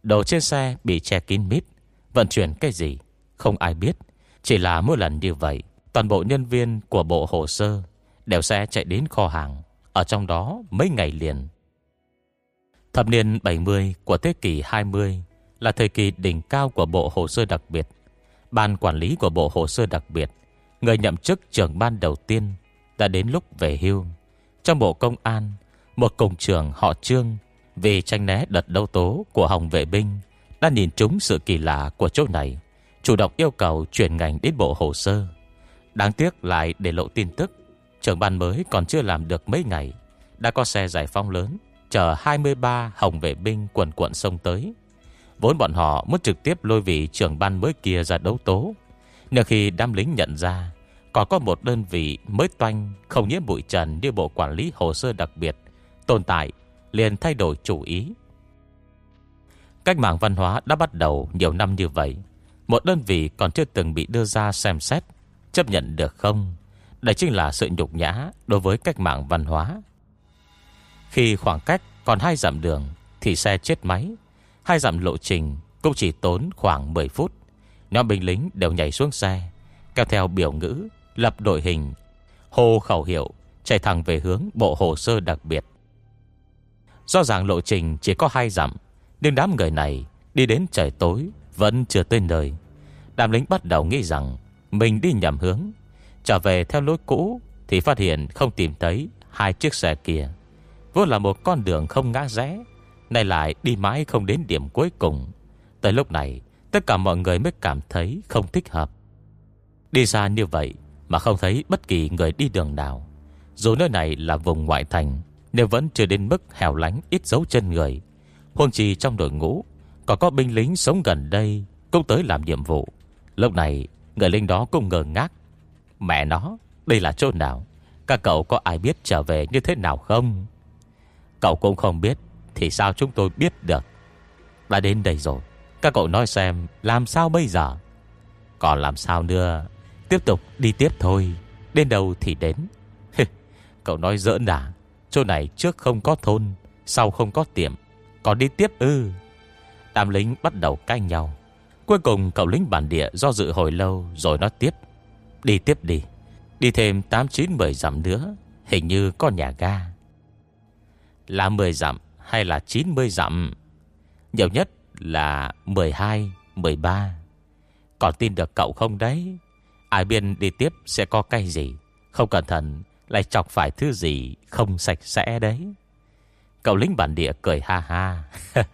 Đồ trên xe bị che kín mít. Vận chuyển cái gì? Không ai biết. Chỉ là mỗi lần như vậy, Toàn bộ nhân viên của bộ hồ sơ Đều sẽ chạy đến kho hàng. Ở trong đó mấy ngày liền. Thập niên 70 của thế kỷ 20 là thời kỳ đỉnh cao của bộ hồ sơ đặc biệt. Ban quản lý của bộ hồ sơ đặc biệt, Người nhậm chức trưởng ban đầu tiên Đã đến lúc về hưu. Trong bộ công an, Một cùng trưởng họ trương Vì tranh né đợt đấu tố của Hồng vệ binh Đã nhìn trúng sự kỳ lạ của chỗ này, Chủ động yêu cầu chuyển ngành đến bộ hồ sơ. Đáng tiếc lại để lộ tin tức, Trưởng ban mới còn chưa làm được mấy ngày, Đã có xe giải phóng lớn, Chở 23 hồng vệ binh quần quận sông tới. Vốn bọn họ muốn trực tiếp lôi vị trưởng ban mới kia ra đấu tố. Nếu khi đám lính nhận ra, Còn có một đơn vị mới toanh, Không nhiễm bụi trần như bộ quản lý hồ sơ đặc biệt, Tồn tại, liền thay đổi chủ ý. Cách mạng văn hóa đã bắt đầu nhiều năm như vậy. Một đơn vị còn chưa từng bị đưa ra xem xét, Chấp nhận được không? Đây chính là sự nhục nhã Đối với cách mạng văn hóa. Khi khoảng cách còn hai dặm đường, Thì xe chết máy. Hai dặm lộ trình cũng chỉ tốn khoảng 10 phút. Nhóm binh lính đều nhảy xuống xe Kéo theo biểu ngữ, Lập đội hình, Hô khẩu hiệu, Chạy thẳng về hướng bộ hồ sơ đặc biệt. Do ràng lộ trình chỉ có hai dặm Nhưng đám người này Đi đến trời tối Vẫn chưa tới nơi. Đám lính bắt đầu nghĩ rằng Mình đi nhầm hướng. Trở về theo lối cũ Thì phát hiện không tìm thấy hai chiếc xe kia. Vốn là một con đường không ngã rẽ Nay lại đi mãi không đến điểm cuối cùng. Tới lúc này, Tất cả mọi người mới cảm thấy không thích hợp. Đi xa như vậy Mà không thấy bất kỳ người đi đường nào. Dù nơi này là vùng ngoại thành Nếu vẫn chưa đến mức hẻo lánh Ít dấu chân người. Huông trì trong đội ngũ, Còn có binh lính sống gần đây Cũng tới làm nhiệm vụ. Lúc này, người lính đó cũng ngờ ngác. Mẹ nó, Đây là chỗ nào? Các cậu có ai biết trở về như thế nào không? Cậu cũng không biết thì sao chúng tôi biết được? Đã đến đây rồi, Các cậu nói xem làm sao bây giờ? Còn làm sao nữa? Tiếp tục đi tiếp thôi, Đến đâu thì đến. Cậu nói giỡn à? Chỗ này trước không có thôn, Sau không có tiệm, Còn đi tiếp ư? Đám lính bắt đầu cãi nhau. Cuối cùng cậu lính bản địa do dự hồi lâu Rồi nói tiếp. Đi tiếp đi Đi thêm 8-9-10 dặm nữa, Hình như có nhà ga. Là 10 dặm hay là 90 dặm. Nhiều nhất là 12, 13. Còn tin được cậu không đấy? Ai biên đi tiếp sẽ có cái gì? Không cẩn thận lại chọc phải thứ gì không sạch sẽ đấy. Cậu lính bản địa cười ha ha.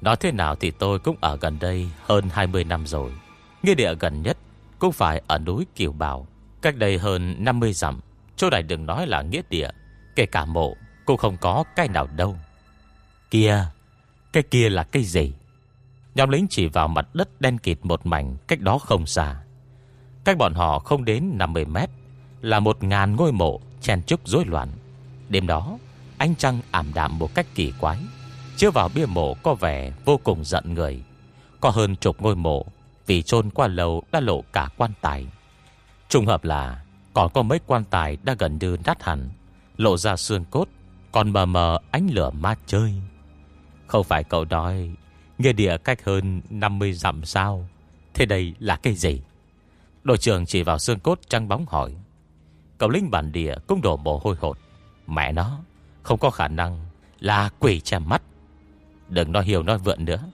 Nói thế nào thì tôi cũng ở gần đây hơn 20 năm rồi. Nghĩa địa gần nhất cũng phải ở núi Kiều Bảo. Cách đây hơn 50 dặm. Chỗ này đừng nói là nghĩa địa. Kể cả mộ cũng không có cái nào đâu. Kia. Cái kia là cái gì? Nhóm lính chỉ vào mặt đất đen kịt một mảnh, Cách đó không xa. Cách bọn họ không đến 50 mét, Là một ngàn ngôi mộ, Chen chúc rối loạn. Đêm đó, Ánh trăng ảm đạm một cách kỳ quái chưa vào bia mộ có vẻ vô cùng giận người. Có hơn chục ngôi mộ, Vì chôn qua lâu đã lộ cả quan tài. Trùng hợp là, Còn có mấy quan tài đã gần như nát hẳn, Lộ ra xương cốt, Còn mờ mờ ánh lửa ma chơi không phải cậu nói, nghe địa cách hơn 50 dặm sao? Thế đây là cái gì? Đội trưởng chỉ vào xương cốt trăng bóng hỏi. Cậu lính bản địa cũng đổ mồ hôi hột. Mẹ nó, Không có khả năng là quỷ che mắt. Đừng nói hiểu nói vượn nữa.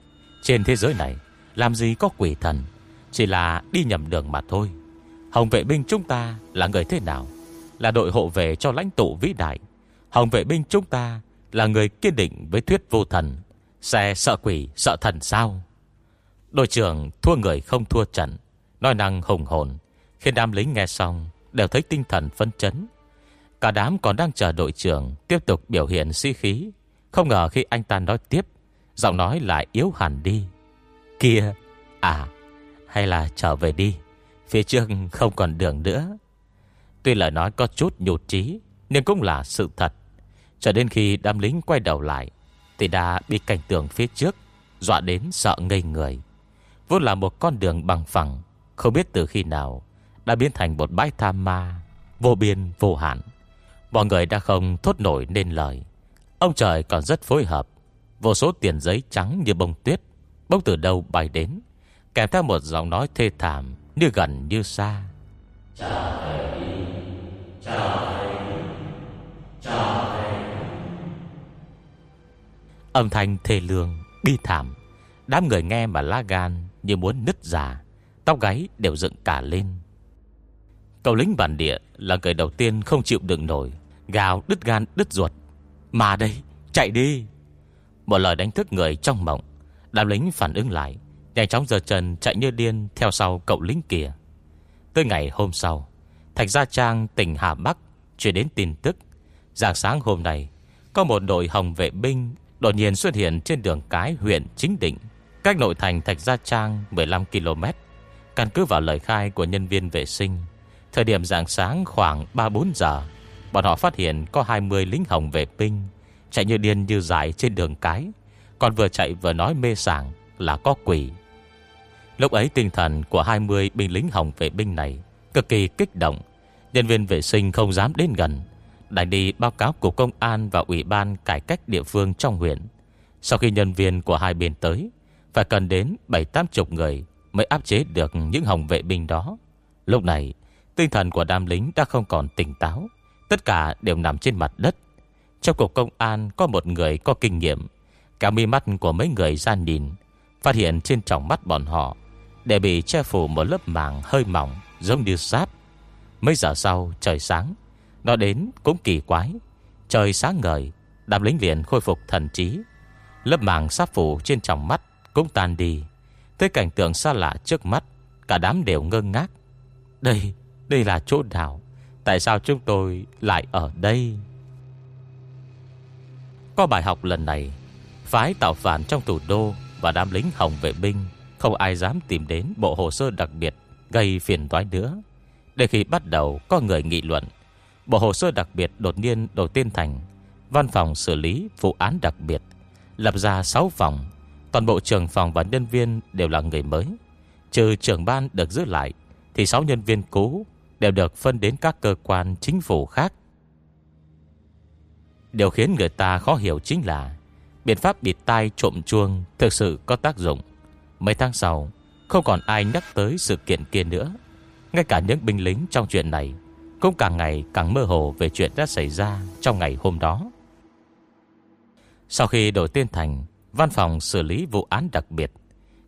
Trên thế giới này, Làm gì có quỷ thần? Chỉ là đi nhầm đường mà thôi. Hồng vệ binh chúng ta là người thế nào? Là đội hộ vệ cho lãnh tụ vĩ đại. Hồng vệ binh chúng ta Là người kiên định với thuyết vô thần sẽ sợ quỷ, sợ thần sao? Đội trưởng thua người không thua trận, Nói năng hùng hồn Khi đám lính nghe xong Đều thấy tinh thần phân chấn. Cả đám còn đang chờ đội trưởng Tiếp tục biểu hiện si khí. Không ngờ khi anh ta nói tiếp, Giọng nói lại yếu hẳn đi. Kia À Hay là trở về đi, Phía trước không còn đường nữa. Tuy lời nói có chút nhụt trí Nhưng cũng là sự thật. Cho đến khi đám lính quay đầu lại thì đã bị cảnh tường phía trước Dọa đến sợ ngây người. Vốn là một con đường bằng phẳng, Không biết từ khi nào Đã biến thành một bãi tham ma Vô biên, vô hạn. Mọi người đã không thốt nổi nên lời. Ông trời còn rất phối hợp, Vô số tiền giấy trắng như bông tuyết, Bông từ đâu bay đến, Kèm theo một giọng nói thê thảm Như gần như xa. Trả thầy đi Trả Âm thanh thê lương, Bi thảm. Đám người nghe mà lá gan Như muốn nứt giả Tóc gáy đều dựng cả lên. Cậu lính bản địa là người đầu tiên không chịu đựng nổi, Gào đứt gan đứt ruột. Mà đây, chạy đi. Một lời đánh thức người trong mộng, Đám lính phản ứng lại, Nhanh chóng giờ trần chạy như điên Theo sau cậu lính kia. Tới ngày hôm sau, Thạch Gia Trang, tỉnh Hà Bắc Chuyển đến tin tức. Giảng sáng hôm nay, Có một đội hồng vệ binh Đột nhiên xuất hiện trên đường cái huyện Chính Định, Cách nội thành Thạch Gia Trang 15 km. Căn cứ vào lời khai của nhân viên vệ sinh, Thời điểm dạng sáng khoảng 3-4 giờ, Bọn họ phát hiện có 20 lính hồng vệ binh Chạy như điên như dại trên đường cái, Còn vừa chạy vừa nói mê sảng là có quỷ. Lúc ấy tinh thần của 20 binh lính hồng vệ binh này Cực kỳ kích động, Nhân viên vệ sinh không dám đến gần. Đành đi báo cáo của công an Và ủy ban cải cách địa phương trong huyện. Sau khi nhân viên của hai bên tới, Phải cần đến 7-8 chục người Mới áp chế được những hồng vệ binh đó. Lúc này, Tinh thần của đám lính đã không còn tỉnh táo, Tất cả đều nằm trên mặt đất. Trong cục công an, có một người có kinh nghiệm Cả mi mắt của mấy người ra nhìn, Phát hiện trên tròng mắt bọn họ Để bị che phủ một lớp màng hơi mỏng Giống như sáp. Mấy giờ sau, trời sáng nó đến cũng kỳ quái. Trời sáng ngời Đám lính liền khôi phục thần trí. Lớp màng sáp phủ trên tròng mắt Cũng tan đi. Tới cảnh tượng xa lạ trước mắt Cả đám đều ngơ ngác. Đây, đây là chỗ nào? Tại sao chúng tôi lại ở đây? Có bài học lần này. Phái tạo phản trong thủ đô Và đám lính hồng vệ binh Không ai dám tìm đến bộ hồ sơ đặc biệt Gây phiền toái nữa. Để khi bắt đầu có người nghị luận. Bộ hồ sơ đặc biệt đột nhiên đầu tiên thành Văn phòng xử lý vụ án đặc biệt, Lập ra 6 phòng. Toàn bộ trưởng phòng và nhân viên đều là người mới. Trừ trưởng ban được giữ lại, Thì 6 nhân viên cũ Đều được phân đến các cơ quan chính phủ khác. Điều khiến người ta khó hiểu chính là Biện pháp bịt tai trộm chuông Thực sự có tác dụng. Mấy tháng sau, Không còn ai nhắc tới sự kiện kia nữa. Ngay cả những binh lính trong chuyện này cũng càng ngày càng mơ hồ Về chuyện đã xảy ra trong ngày hôm đó. Sau khi đổi tên thành Văn phòng xử lý vụ án đặc biệt,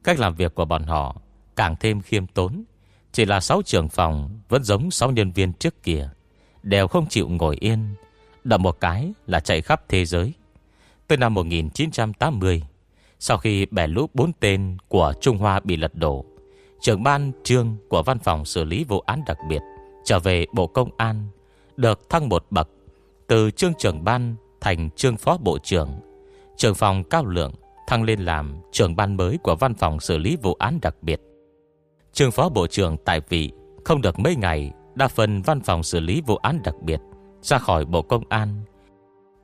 Cách làm việc của bọn họ Càng thêm khiêm tốn. Chỉ là 6 trưởng phòng Vẫn giống 6 nhân viên trước kia, Đều không chịu ngồi yên, Đậm một cái là chạy khắp thế giới. Tới năm 1980 Sau khi bẻ lũ bốn tên Của Trung Hoa bị lật đổ, Trưởng ban trương của văn phòng xử lý vụ án đặc biệt Trở về Bộ Công an, Được thăng một bậc Từ trương trưởng ban thành trương phó bộ trưởng Trưởng phòng cao lượng thăng lên làm trưởng ban mới của văn phòng xử lý vụ án đặc biệt. trương phó bộ trưởng tại vị không được mấy ngày đa phần văn phòng xử lý vụ án đặc biệt ra khỏi bộ công an.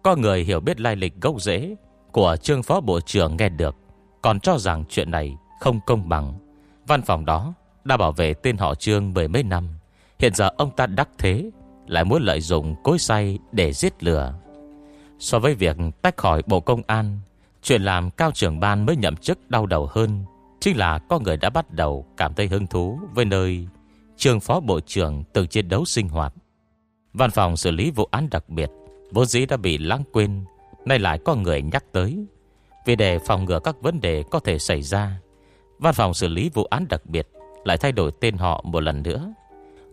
Có người hiểu biết lai lịch gốc rễ của trương phó bộ trưởng nghe được, còn cho rằng chuyện này không công bằng. Văn phòng đó đã bảo vệ tên họ trương mười mấy năm. Hiện giờ ông ta đắc thế, lại muốn lợi dụng cối say để giết lửa. So với việc tách khỏi Bộ Công an, Chuyện làm cao trưởng ban mới nhậm chức đau đầu hơn Chính là có người đã bắt đầu cảm thấy hứng thú Với nơi trường phó bộ trưởng từng chiến đấu sinh hoạt. Văn phòng xử lý vụ án đặc biệt Vốn dĩ đã bị lãng quên, Nay lại có người nhắc tới. Vì để phòng ngừa các vấn đề có thể xảy ra, Văn phòng xử lý vụ án đặc biệt Lại thay đổi tên họ một lần nữa.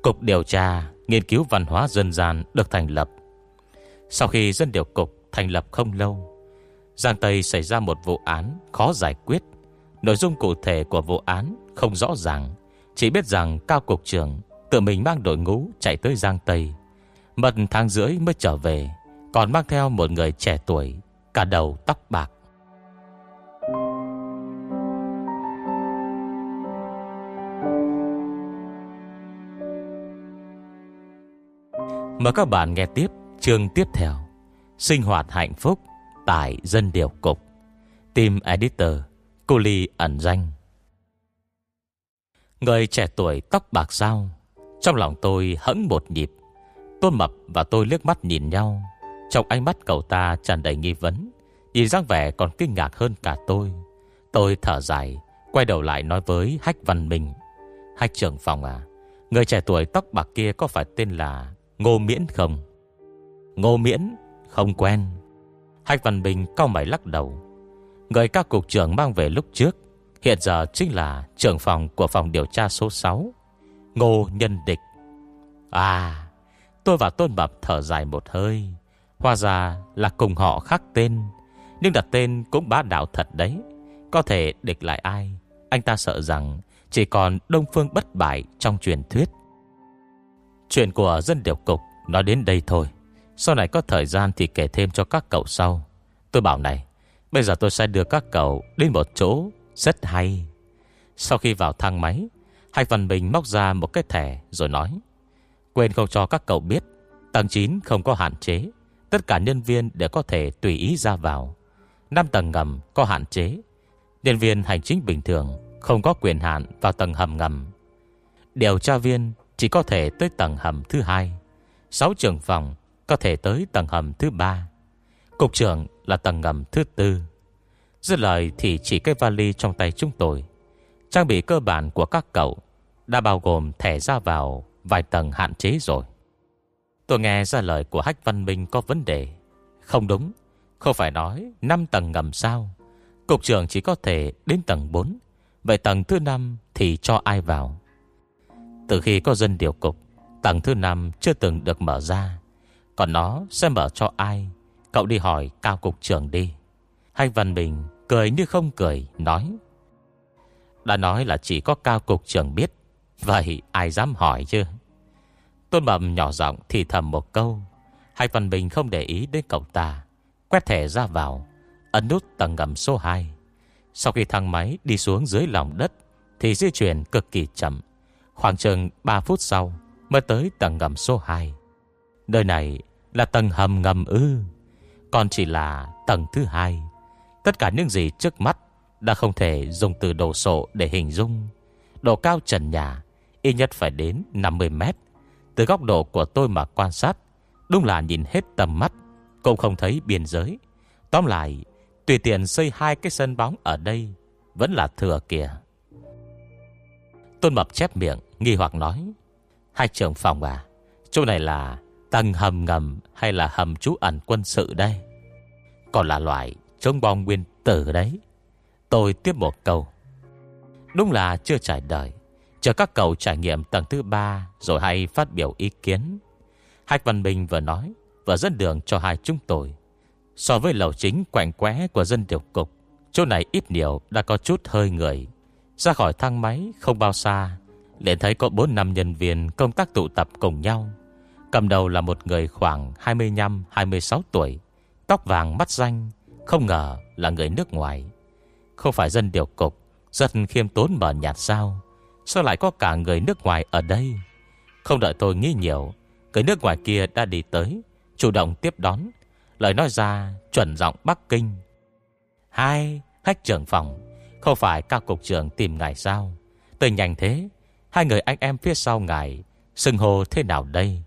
Cục điều tra, Nghiên cứu văn hóa dân gian được thành lập. Sau khi dân điều cục thành lập không lâu, Giang Tây xảy ra một vụ án khó giải quyết. Nội dung cụ thể của vụ án không rõ ràng, Chỉ biết rằng Cao Cục trưởng tự mình mang đội ngũ chạy tới Giang Tây. Mật tháng rưỡi mới trở về, Còn mang theo một người trẻ tuổi, Cả đầu tóc bạc. Mời các bạn nghe tiếp Chương tiếp theo, Sinh hoạt hạnh phúc Tại dân điều cục. Team Editor, Cô Ly ẩn danh. Người trẻ tuổi tóc bạc sao Trong lòng tôi hững một nhịp. Tôn Mập và tôi liếc mắt nhìn nhau. Trong ánh mắt cậu ta tràn đầy nghi vấn, Nhìn dáng vẻ còn kinh ngạc hơn cả tôi. Tôi thở dài, Quay đầu lại nói với Hách Văn Minh. Hách trưởng phòng à Người trẻ tuổi tóc bạc kia có phải tên là Ngô Miễn không? Ngô Miễn Không quen. Hách Văn bình cao mày lắc đầu. Người các cục trưởng mang về lúc trước, Hiện giờ chính là trưởng phòng của phòng điều tra số 6 Ngô Nhân Địch. À Tôi và Tôn Bập thở dài một hơi. Hóa ra là cùng họ khác tên, Nhưng đặt tên cũng bá đạo thật đấy. Có thể địch lại ai? Anh ta sợ rằng Chỉ còn Đông Phương bất bại trong truyền thuyết. Chuyện của dân điều cục Nói đến đây thôi. Sau này có thời gian thì kể thêm cho các cậu sau. Tôi bảo này, Bây giờ tôi sẽ đưa các cậu đến một chỗ Rất hay. Sau khi vào thang máy, hai phần Bình móc ra một cái thẻ rồi nói, Quên không cho các cậu biết, Tầng 9 không có hạn chế, Tất cả nhân viên đều có thể tùy ý ra vào. 5 tầng ngầm có hạn chế, Nhân viên hành chính bình thường Không có quyền hạn vào tầng hầm ngầm. Điều tra viên chỉ có thể tới tầng hầm thứ hai. Sáu trưởng phòng Có thể tới tầng hầm thứ ba. Cục trưởng là tầng ngầm thứ tư. Dứt lời thì chỉ cái vali trong tay chúng tôi. Trang bị cơ bản của các cậu Đã bao gồm thẻ ra vào Vài tầng hạn chế rồi. Tôi nghe ra lời của Hách Văn Minh có vấn đề. Không đúng. Không phải nói 5 tầng ngầm sao. Cục trưởng chỉ có thể đến tầng 4 Vậy tầng thứ 5 thì cho ai vào? Từ khi có dân điều cục, Tầng thứ 5 chưa từng được mở ra. Còn nó sẽ mở cho ai? Cậu đi hỏi cao cục trưởng đi. Hành Văn Bình cười như không cười, Nói, Đã nói là chỉ có cao cục trưởng biết. Vậy ai dám hỏi chứ? Tôn Mậm nhỏ giọng thì thầm một câu. Hành Văn Bình không để ý đến cậu ta, Quét thẻ ra vào, Ấn nút tầng ngầm số 2 Sau khi thang máy đi xuống dưới lòng đất, Thì di chuyển cực kỳ chậm. Khoảng chừng 3 phút sau Mới tới tầng ngầm số 2 Nơi này là tầng hầm ngầm ư, Còn chỉ là tầng thứ hai. Tất cả những gì trước mắt Đã không thể dùng từ đồ sộ để hình dung. Độ cao trần nhà Ít nhất phải đến 50 mét. Từ góc độ của tôi mà quan sát, Đúng là nhìn hết tầm mắt, Cũng không thấy biên giới. Tóm lại, Tùy tiện xây hai cái sân bóng ở đây Vẫn là thừa kìa. Tôn Mập chép miệng, Nghi hoặc nói, Hai trưởng phòng à Chỗ này là tầng hầm ngầm Hay là hầm trú ẩn quân sự đây? Còn là loại chống bom nguyên tử đấy. Tôi tiếp một câu. Đúng là chưa trải đời. Chờ các cậu trải nghiệm tầng thứ ba Rồi hay phát biểu ý kiến. Hạch Văn Bình vừa nói, Vừa dẫn đường cho hai chúng tôi. So với lầu chính quạnh quẽ của dân điều cục, Chỗ này ít nhiều đã có chút hơi người. Ra khỏi thang máy không bao xa liền thấy có 4 năm nhân viên công tác tụ tập cùng nhau. Cầm đầu là một người khoảng 25-26 tuổi, Tóc vàng mắt xanh, Không ngờ là người nước ngoài. Không phải dân điều cục, Rất khiêm tốn mở nhạt sao Sao lại có cả người nước ngoài ở đây? Không đợi tôi nghĩ nhiều, Người nước ngoài kia đã đi tới, Chủ động tiếp đón, Lời nói ra, chuẩn giọng Bắc Kinh. Hai, khách trưởng phòng không phải cao cục trưởng tìm ngài sao? Tôi nhanh thế. Hai người anh em phía sau ngài sừng hồ thế nào đây?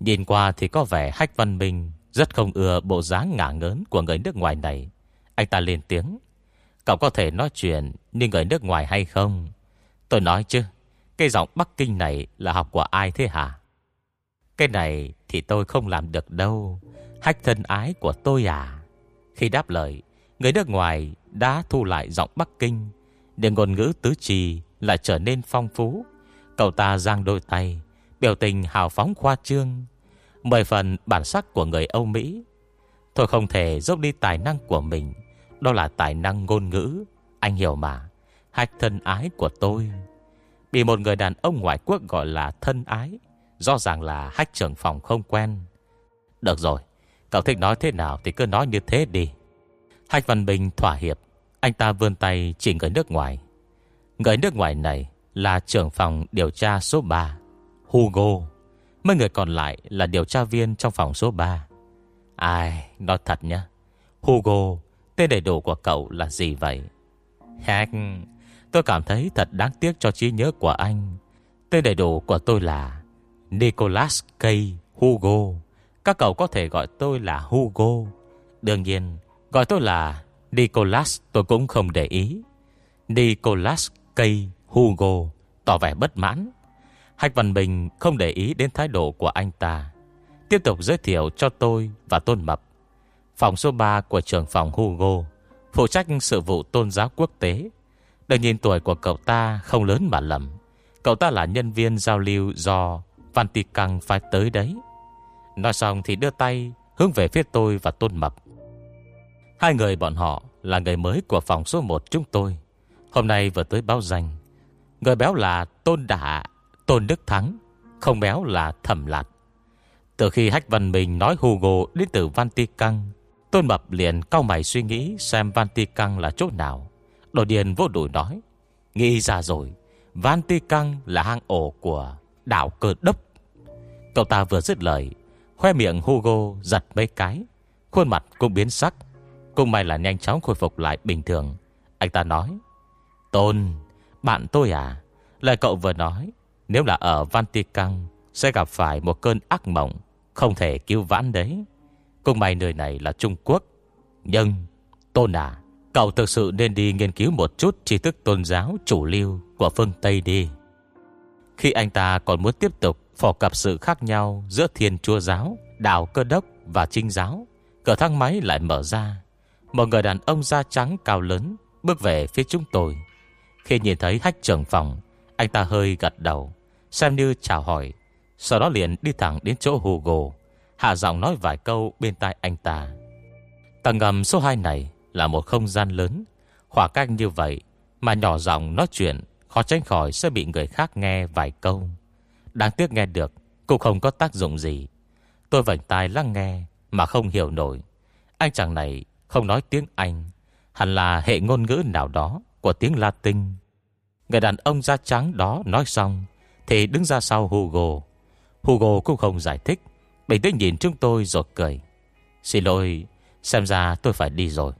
Nhìn qua thì có vẻ Hách Văn Minh Rất không ưa bộ dáng ngả ngớn Của người nước ngoài này. Anh ta lên tiếng. Cậu có thể nói chuyện như người nước ngoài hay không? Tôi nói chứ, Cái giọng Bắc Kinh này là học của ai thế hả? Cái này thì tôi không làm được đâu. Hách thân ái của tôi à? Khi đáp lời Người nước ngoài đã thu lại giọng Bắc Kinh, Để ngôn ngữ tứ trì Lại trở nên phong phú. Cậu ta giang đôi tay, Biểu tình hào phóng khoa trương, Mười phần bản sắc của người Âu Mỹ. Tôi không thể dốc đi tài năng của mình, Đó là tài năng ngôn ngữ. Anh hiểu mà Hạch thân ái của tôi. Bị một người đàn ông ngoại quốc gọi là thân ái, Rõ ràng là hách trưởng phòng không quen. Được rồi, Cậu thích nói thế nào thì cứ nói như thế đi. Hách Văn Bình thỏa hiệp, Anh ta vươn tay chỉ người nước ngoài. Người nước ngoài này Là trưởng phòng điều tra số 3 Hugo. Mấy người còn lại là điều tra viên trong phòng số 3 Ai, Nói thật nhá, Hugo, Tên đầy đủ của cậu là gì vậy? Hack Tôi cảm thấy thật đáng tiếc cho trí nhớ của anh. Tên đầy đủ của tôi là Nicholas K. Hugo. Các cậu có thể gọi tôi là Hugo. Đương nhiên Gọi tôi là Nicholas tôi cũng không để ý. Nicholas cây Hugo, Tỏ vẻ bất mãn. Hạch Văn Bình không để ý đến thái độ của anh ta. Tiếp tục giới thiệu cho tôi và Tôn Mập. Phòng số 3 của trường phòng Hugo, Phụ trách sự vụ tôn giáo quốc tế. Đừng nhìn tuổi của cậu ta không lớn mà lầm. Cậu ta là nhân viên giao lưu do Văn Tì Căng phải tới đấy. Nói xong thì đưa tay Hướng về phía tôi và Tôn Mập. Hai người bọn họ Là người mới của phòng số 1 chúng tôi. Hôm nay vừa tới báo danh. Người béo là Tôn Đả Tôn Đức Thắng Không béo là Thẩm Lạt. Từ khi Hách Văn Bình nói Hugo đến từ Văn Ti Căng, Tôn Mập liền cao mày suy nghĩ Xem Văn Ti Căng là chỗ nào. Đồ điền vô đuổi nói Nghĩ ra rồi Văn Ti Căng là hang ổ của đảo cơ đốc. Cậu ta vừa dứt lời Khoe miệng Hugo giật mấy cái Khuôn mặt cũng biến sắc. Cũng may là nhanh chóng khôi phục lại bình thường Anh ta nói Tôn, bạn tôi à Lời cậu vừa nói Nếu là ở Vatican Sẽ gặp phải một cơn ác mộng Không thể cứu vãn đấy Cũng may nơi này là Trung Quốc Nhưng, Tôn à Cậu thực sự nên đi nghiên cứu một chút tri thức tôn giáo chủ lưu của phương Tây đi. Khi anh ta còn muốn tiếp tục phổ cập sự khác nhau giữa thiên chúa giáo, đạo cơ đốc và trinh giáo, cửa thang máy lại mở ra. Một người đàn ông da trắng cao lớn bước về phía chúng tôi. Khi nhìn thấy hách trưởng phòng, anh ta hơi gật đầu, xem như chào hỏi. Sau đó liền đi thẳng đến chỗ Hugo, hạ giọng nói vài câu bên tai anh ta. Tầng ngầm số 2 này là một không gian lớn. Khoảng cách như vậy mà nhỏ giọng nói chuyện khó tránh khỏi sẽ bị người khác nghe vài câu. Đáng tiếc nghe được cũng không có tác dụng gì. Tôi vảnh tai lắng nghe mà không hiểu nổi. Anh chàng này không nói tiếng Anh, hẳn là hệ ngôn ngữ nào đó của tiếng Latin. Người đàn ông da trắng đó nói xong thì đứng ra sau Hugo. Hugo cũng không giải thích, bình tĩnh nhìn chúng tôi rồi cười. Xin lỗi, xem ra tôi phải đi rồi.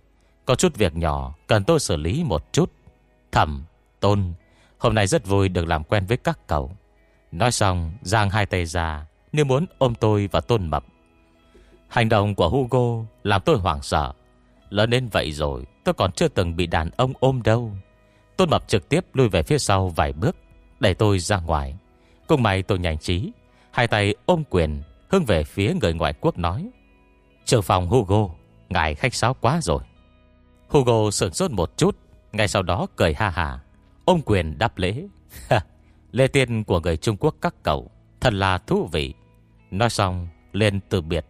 Có chút việc nhỏ Cần tôi xử lý một chút Thẩm, Tôn Hôm nay rất vui được làm quen với các cậu Nói xong giang hai tay ra Như muốn ôm tôi và Tôn Mập Hành động của Hugo Làm tôi hoảng sợ Lớn đến vậy rồi, tôi còn chưa từng bị đàn ông ôm đâu. Tôn Mập trực tiếp lui về phía sau vài bước, Đẩy tôi ra ngoài. Cùng mày tôi nhanh trí, Hai tay ôm quyền, Hướng về phía người ngoại quốc nói Trường phòng Hugo, Ngài khách sáo quá rồi. Hugo sửng sốt một chút, Ngay sau đó cười ha hà, Ôm quyền đáp lễ. Lễ tiên của người Trung Quốc các cậu Thật là thú vị. Nói xong, lên từ biệt,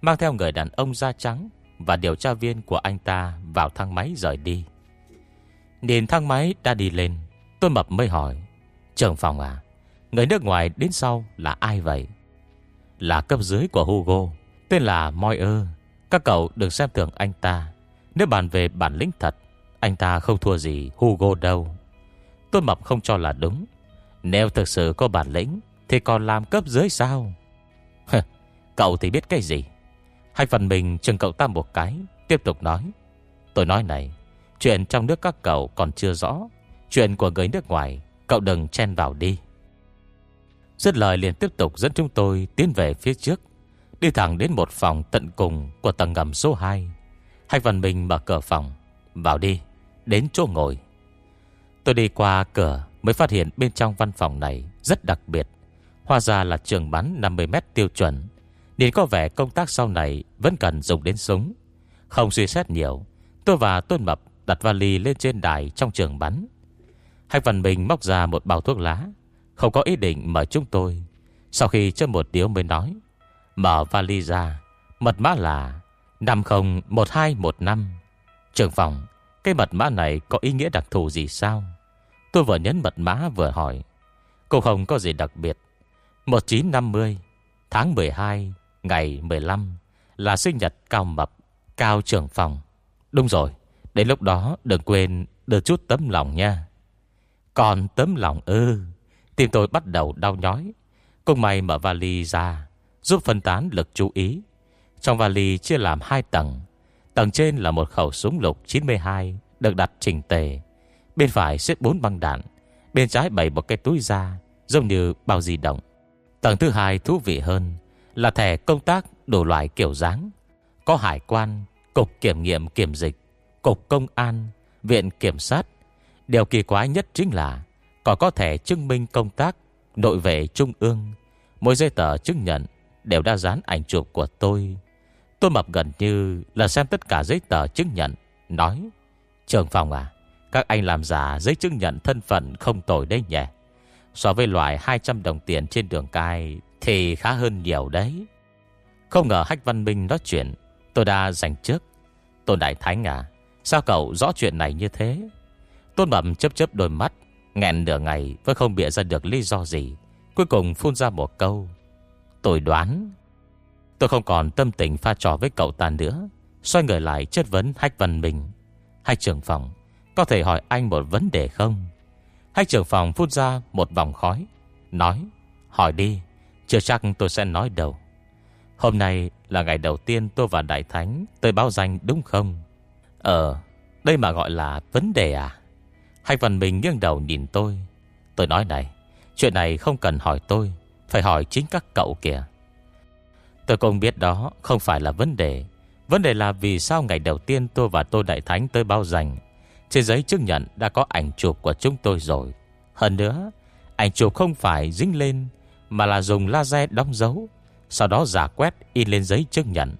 Mang theo người đàn ông da trắng và điều tra viên của anh ta Vào thang máy rời đi. Nhìn thang máy đã đi lên, Tôi mập mới hỏi, trưởng phòng à Người nước ngoài đến sau là ai vậy? Là cấp dưới của Hugo, Tên là Moyer Các cậu đừng xem thường anh ta. Nếu bàn về bản lĩnh thật, Anh ta không thua gì Hugo đâu. Tôi mập không cho là đúng. Nếu thực sự có bản lĩnh, Thì còn làm cấp dưới sao? Cậu thì biết cái gì? Hai phần mình chừng cậu ta một cái, Tiếp tục nói. Tôi nói này, Chuyện trong nước các cậu còn chưa rõ. Chuyện của người nước ngoài, Cậu đừng chen vào đi. Dứt lời liền tiếp tục dẫn chúng tôi Tiến về phía trước. Đi thẳng đến một phòng tận cùng Của tầng ngầm số 2 hai phần mình mở cửa phòng. Vào đi, Đến chỗ ngồi. Tôi đi qua cửa Mới phát hiện bên trong văn phòng này Rất đặc biệt. Hoa ra là trường bắn 50m tiêu chuẩn. Nhìn có vẻ công tác sau này Vẫn cần dùng đến súng. Không suy xét nhiều, Tôi và Tôn Mập đặt vali lên trên đài trong trường bắn. Hạch Văn Bình móc ra một bao thuốc lá. Không có ý định mở chúng tôi. Sau khi chơi một điếu mới nói, Mở vali ra, Mật mã là 501215 Trường phòng, Cái mật mã này có ý nghĩa đặc thù gì sao? Tôi vừa nhấn mật mã vừa hỏi. Cô không có gì đặc biệt. 1950 Tháng 12 Ngày 15 Là sinh nhật cao mập, Cao trưởng phòng. Đúng rồi, Đến lúc đó đừng quên Đưa chút tấm lòng nha. Còn tấm lòng ư? Tim tôi bắt đầu đau nhói. Cùng mày mở vali ra, Giúp phân tán lực chú ý. Trong vali chia làm hai tầng. Tầng trên là một khẩu súng lục 92 Được đặt chỉnh tề. Bên phải xếp bốn băng đạn, Bên trái bày một cái túi da, Giống như bao di động. Tầng thứ hai thú vị hơn là thẻ công tác đủ loại kiểu dáng. Có hải quan, cục kiểm nghiệm kiểm dịch, cục công an, viện kiểm sát. Điều kỳ quái nhất chính là còn có thể chứng minh công tác nội vệ trung ương. Mỗi giấy tờ chứng nhận đều đã dán ảnh chụp của tôi. Tôi mập gần như là xem tất cả giấy tờ chứng nhận, nói Trường phòng à, các anh làm giả giấy chứng nhận thân phận không tồi đấy nhỉ. So với loại 200 đồng tiền trên đường cai thì khá hơn nhiều đấy. Không ngờ Hách Văn Minh nói chuyện, tôi đã giành trước. Tôn Đại Thánh à, sao cậu rõ chuyện này như thế? Tôn Bẩm chấp chấp đôi mắt, nghẹn nửa ngày vẫn không bịa ra được lý do gì. Cuối cùng phun ra một câu. Tôi đoán. Tôi không còn tâm tình pha trò với cậu ta nữa. Xoay người lại chất vấn Hách Văn Minh. Hách trưởng phòng, có thể hỏi anh một vấn đề không? Hách trưởng phòng phun ra một vòng khói. Nói, hỏi đi, chưa chắc tôi sẽ nói đâu. Hôm nay là ngày đầu tiên tôi và Đại Thánh tới báo danh đúng không? Ờ, đây mà gọi là vấn đề à? Hạch Văn Minh nghiêng đầu nhìn tôi. Tôi nói này, chuyện này không cần hỏi tôi, phải hỏi chính các cậu kìa. Tôi cũng biết đó không phải là vấn đề. Vấn đề là vì sao ngày đầu tiên tôi và tôi Đại Thánh tới báo danh. Trên giấy chứng nhận đã có ảnh chụp của chúng tôi rồi. Hơn nữa, ảnh chụp không phải dính lên mà là dùng laser đóng dấu. Sau đó giả quét in lên giấy chứng nhận.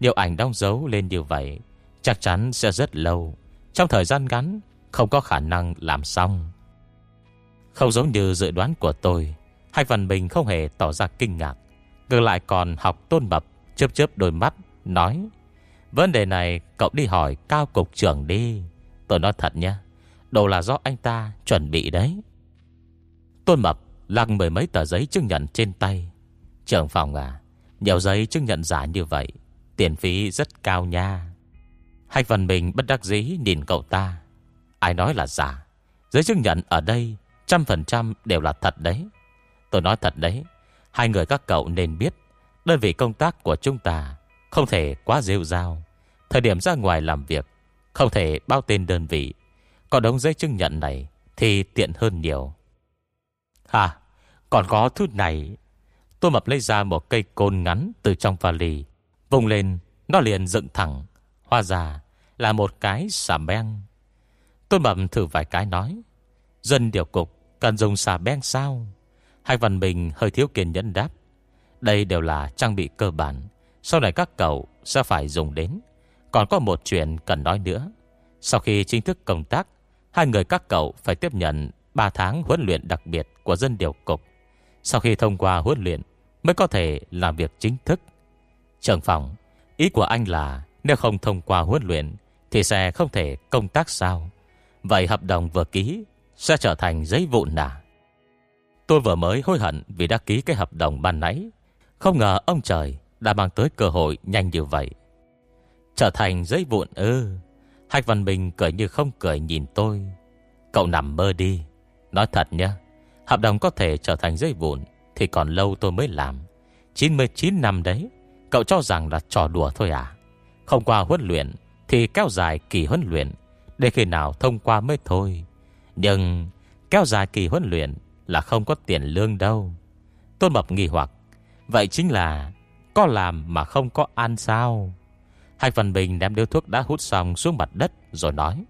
Nhiều ảnh đóng dấu lên như vậy chắc chắn sẽ rất lâu. Trong thời gian ngắn không có khả năng làm xong. Không giống như dự đoán của tôi, Hai phần mình không hề tỏ ra kinh ngạc. Ngược lại còn học tôn mập, chớp chớp đôi mắt, nói. Vấn đề này cậu đi hỏi cao cục trưởng đi. Tôi nói thật nhé, đồ là do anh ta chuẩn bị đấy. Tôn mập lăng mười mấy tờ giấy chứng nhận trên tay. Trưởng phòng à, nhiều giấy chứng nhận giả như vậy, tiền phí rất cao nha. Hai phần mình bất đắc dĩ nhìn cậu ta. Ai nói là giả Giấy chứng nhận ở đây Trăm phần trăm đều là thật đấy Tôi nói thật đấy Hai người các cậu nên biết Đơn vị công tác của chúng ta Không thể quá rêu rao Thời điểm ra ngoài làm việc Không thể bao tên đơn vị Còn đống giấy chứng nhận này Thì tiện hơn nhiều à Còn có thứ này. Tôi mập lấy ra một cây côn ngắn Từ trong vali Vùng lên, Nó liền dựng thẳng. Hoa già là một cái xà beng. Tôi mập thử vài cái nói, Dân điều cục cần dùng xà beng sao? Hai văn bình hơi thiếu kiên nhẫn đáp, Đây đều là trang bị cơ bản, Sau này các cậu sẽ phải dùng đến. Còn có một chuyện cần nói nữa. Sau khi chính thức công tác, Hai người các cậu phải tiếp nhận 3 tháng huấn luyện đặc biệt của dân điều cục. Sau khi thông qua huấn luyện, Mới có thể làm việc chính thức. Trưởng phòng, Ý của anh là Nếu không thông qua huấn luyện Thì sẽ không thể công tác sao? Vậy hợp đồng vừa ký Sẽ trở thành giấy vụn à Tôi vừa mới hối hận Vì đã ký cái hợp đồng ban nãy. Không ngờ ông trời đã mang tới cơ hội nhanh như vậy. Trở thành giấy vụn ư? Hạch Văn Bình cười như không cười nhìn tôi. Cậu nằm mơ đi. Nói thật nhé Hợp đồng có thể trở thành giấy vụn Thì còn lâu tôi mới làm. 99 năm đấy Cậu cho rằng là trò đùa thôi à? Không qua huấn luyện Thì kéo dài kỳ huấn luyện để khi nào thông qua mới thôi. Nhưng kéo dài kỳ huấn luyện Là không có tiền lương đâu. Tôn Mập nghi hoặc Vậy chính là Có làm mà không có ăn sao? Hạch Văn Bình đem điếu thuốc đã hút xong xuống mặt đất Rồi nói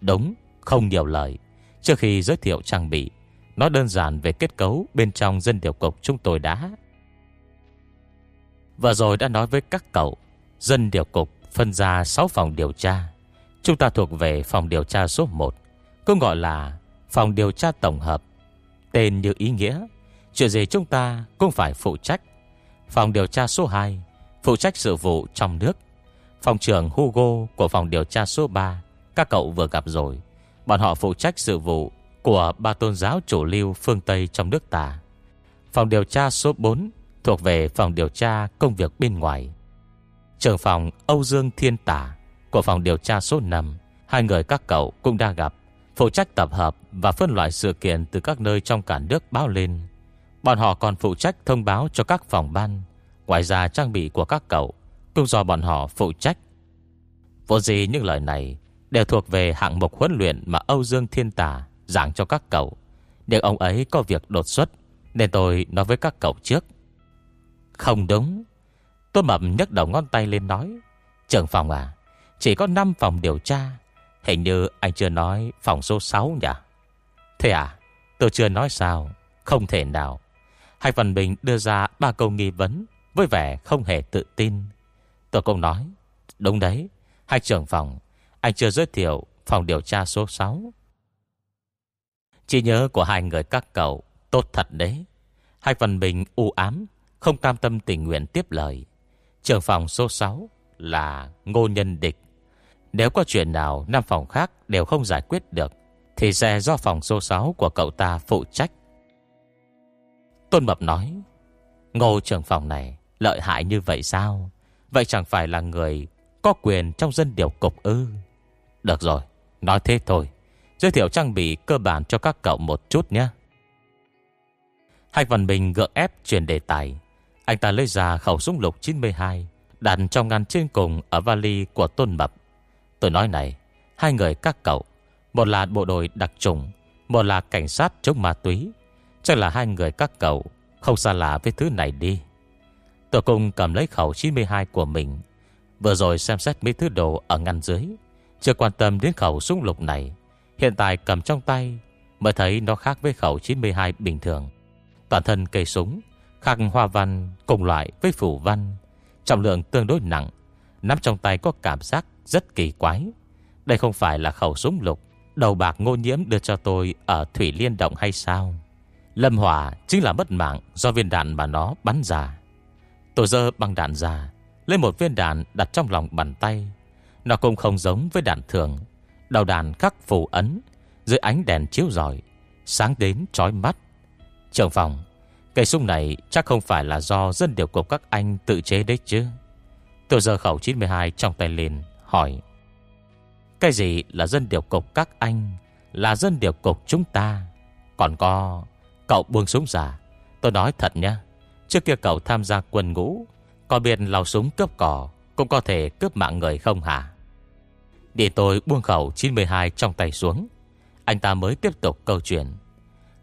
Đúng, không nhiều lời. Trước khi giới thiệu trang bị, nó đơn giản về kết cấu bên trong dân điều cục chúng tôi đã. Và rồi đã nói với các cậu, Dân điều cục phân ra 6 phòng điều tra. Chúng ta thuộc về phòng điều tra số 1 Cũng gọi là phòng điều tra tổng hợp. Tên như ý nghĩa, Chuyện gì chúng ta cũng phải phụ trách. Phòng điều tra số 2 Phụ trách sự vụ trong nước. Phòng trưởng Hugo của phòng điều tra số 3 Các cậu vừa gặp rồi. Bọn họ phụ trách sự vụ Của ba tôn giáo chủ lưu phương Tây trong nước ta. Phòng điều tra số 4 Thuộc về phòng điều tra công việc bên ngoài. Trưởng phòng Âu Dương Thiên Tả của phòng điều tra số 5 Hai người các cậu cũng đã gặp, Phụ trách tập hợp và phân loại sự kiện Từ các nơi trong cả nước báo lên. Bọn họ còn phụ trách thông báo cho các phòng ban, Ngoài ra trang bị của các cậu Cũng do bọn họ phụ trách. Vô gì những lời này Đều thuộc về hạng mục huấn luyện Mà Âu Dương Thiên Tà giảng cho các cậu. Nhưng ông ấy có việc đột xuất, Nên tôi nói với các cậu trước. Không đúng. Tôi mập nhấc đầu ngón tay lên nói, Trưởng phòng à Chỉ có 5 phòng điều tra, Hình như anh chưa nói phòng số 6 nhỉ? Thế à Tôi chưa nói sao, Không thể nào. Hai phần bình đưa ra ba câu nghi vấn Với vẻ không hề tự tin. Tôi cũng nói, Đúng đấy, Hai trưởng phòng anh chưa giới thiệu phòng điều tra số 6 Chỉ nhớ của hai người các cậu, Tốt thật đấy. Hai phần bình u ám, Không cam tâm tình nguyện tiếp lời. Trường phòng số 6 là Ngô Nhân Địch. Nếu có chuyện nào năm phòng khác đều không giải quyết được, Thì sẽ do phòng số 6 của cậu ta phụ trách. Tôn Mập nói, Ngô trưởng phòng này lợi hại như vậy sao? Vậy chẳng phải là người Có quyền trong dân điều cục ư? Được rồi, Nói thế thôi. Giới thiệu trang bị cơ bản cho các cậu một chút nhé. Hạch Văn Bình gượng ép chuyển đề tài. Anh ta lấy ra khẩu súng lục 92 Đặt trong ngăn trên cùng Ở vali của Tôn Mập. Tôi nói này, Hai người các cậu, Một là bộ đội đặc trùng, Một là cảnh sát chống ma túy. Chắc là hai người các cậu, Không xa lạ với thứ này đi. Tôi cùng cầm lấy khẩu 92 của mình, Vừa rồi xem xét mấy thứ đồ ở ngăn dưới. Chưa quan tâm đến khẩu súng lục này, Hiện tại cầm trong tay, Mới thấy nó khác với khẩu 92 bình thường. Toàn thân cây súng, Khắc hoa văn cùng loại với phủ văn, Trọng lượng tương đối nặng, Nắm trong tay có cảm giác rất kỳ quái. Đây không phải là khẩu súng lục, Đầu bạc ngô nhiễm đưa cho tôi Ở Thủy Liên Động hay sao? Lâm hỏa chính là mất mạng Do viên đạn mà nó bắn ra. Tôi dơ băng đạn ra, Lấy một viên đạn đặt trong lòng bàn tay nó cũng không giống với đạn thường. Đầu đàn khắc phù ấn, Dưới ánh đèn chiếu rọi, Sáng đến trói mắt. Trường phòng Cây súng này chắc không phải là do dân điều cục các anh tự chế đấy chứ? Tôi giờ khẩu 92 trong tay lên, Hỏi. Cái gì là dân điều cục các anh? Là dân điều cục chúng ta? Còn có, Cậu buông súng giả Tôi nói thật nhé, Trước kia cậu tham gia quân ngũ, Có biết lau súng cướp cỏ cũng có thể cướp mạng người không hả Để tôi buông khẩu 92 trong tay xuống Anh ta mới tiếp tục câu chuyện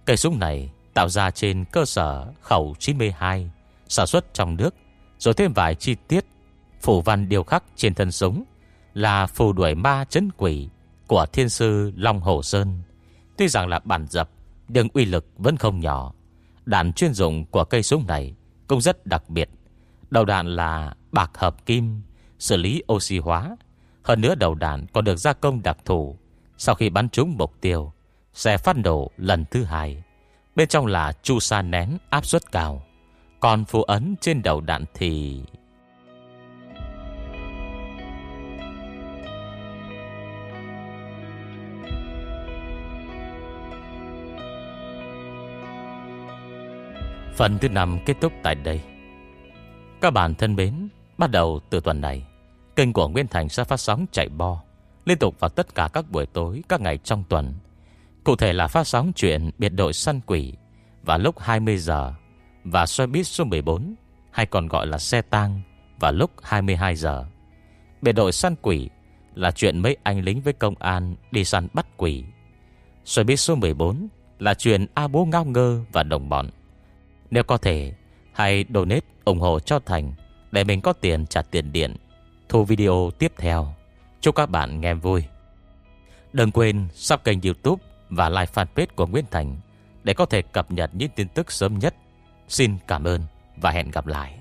Cây súng này tạo ra trên cơ sở khẩu 92 sản xuất trong nước rồi thêm vài chi tiết phủ văn điều khắc trên thân súng là phù đuổi ma chấn quỷ của thiên sư Long Hồ Sơn. Tuy rằng là bản dập nhưng uy lực vẫn không nhỏ. Đạn chuyên dụng của cây súng này cũng rất đặc biệt. Đầu đạn là bạc hợp kim, xử lý oxy hóa. Hơn nữa đầu đạn còn được gia công đặc thù. Sau khi bắn trúng mục tiêu, sẽ phát nổ lần thứ hai. Bên trong là chu sa nén áp suất cao Còn phù ấn trên đầu đạn thì... Phần thứ 5 kết thúc tại đây Các bạn thân mến Bắt đầu từ tuần này Kênh của Nguyên Thành sẽ phát sóng chạy bo Liên tục vào tất cả các buổi tối Các ngày trong tuần Cụ thể là phát sóng chuyện biệt đội săn quỷ vào lúc 20 giờ và xe buýt số 14 hay còn gọi là xe tang vào lúc 22 giờ. Biệt đội săn quỷ là chuyện mấy anh lính với công an đi săn bắt quỷ. Xe buýt số 14 là chuyện A bố ngao ngơ và đồng bọn. Nếu có thể, hãy donate ủng hộ cho Thành để mình có tiền trả tiền điện. Thu video tiếp theo. Chúc các bạn nghe vui. Đừng quên sub kênh youtube và like fanpage của Nguyễn Thành để có thể cập nhật những tin tức sớm nhất. Xin cảm ơn và hẹn gặp lại.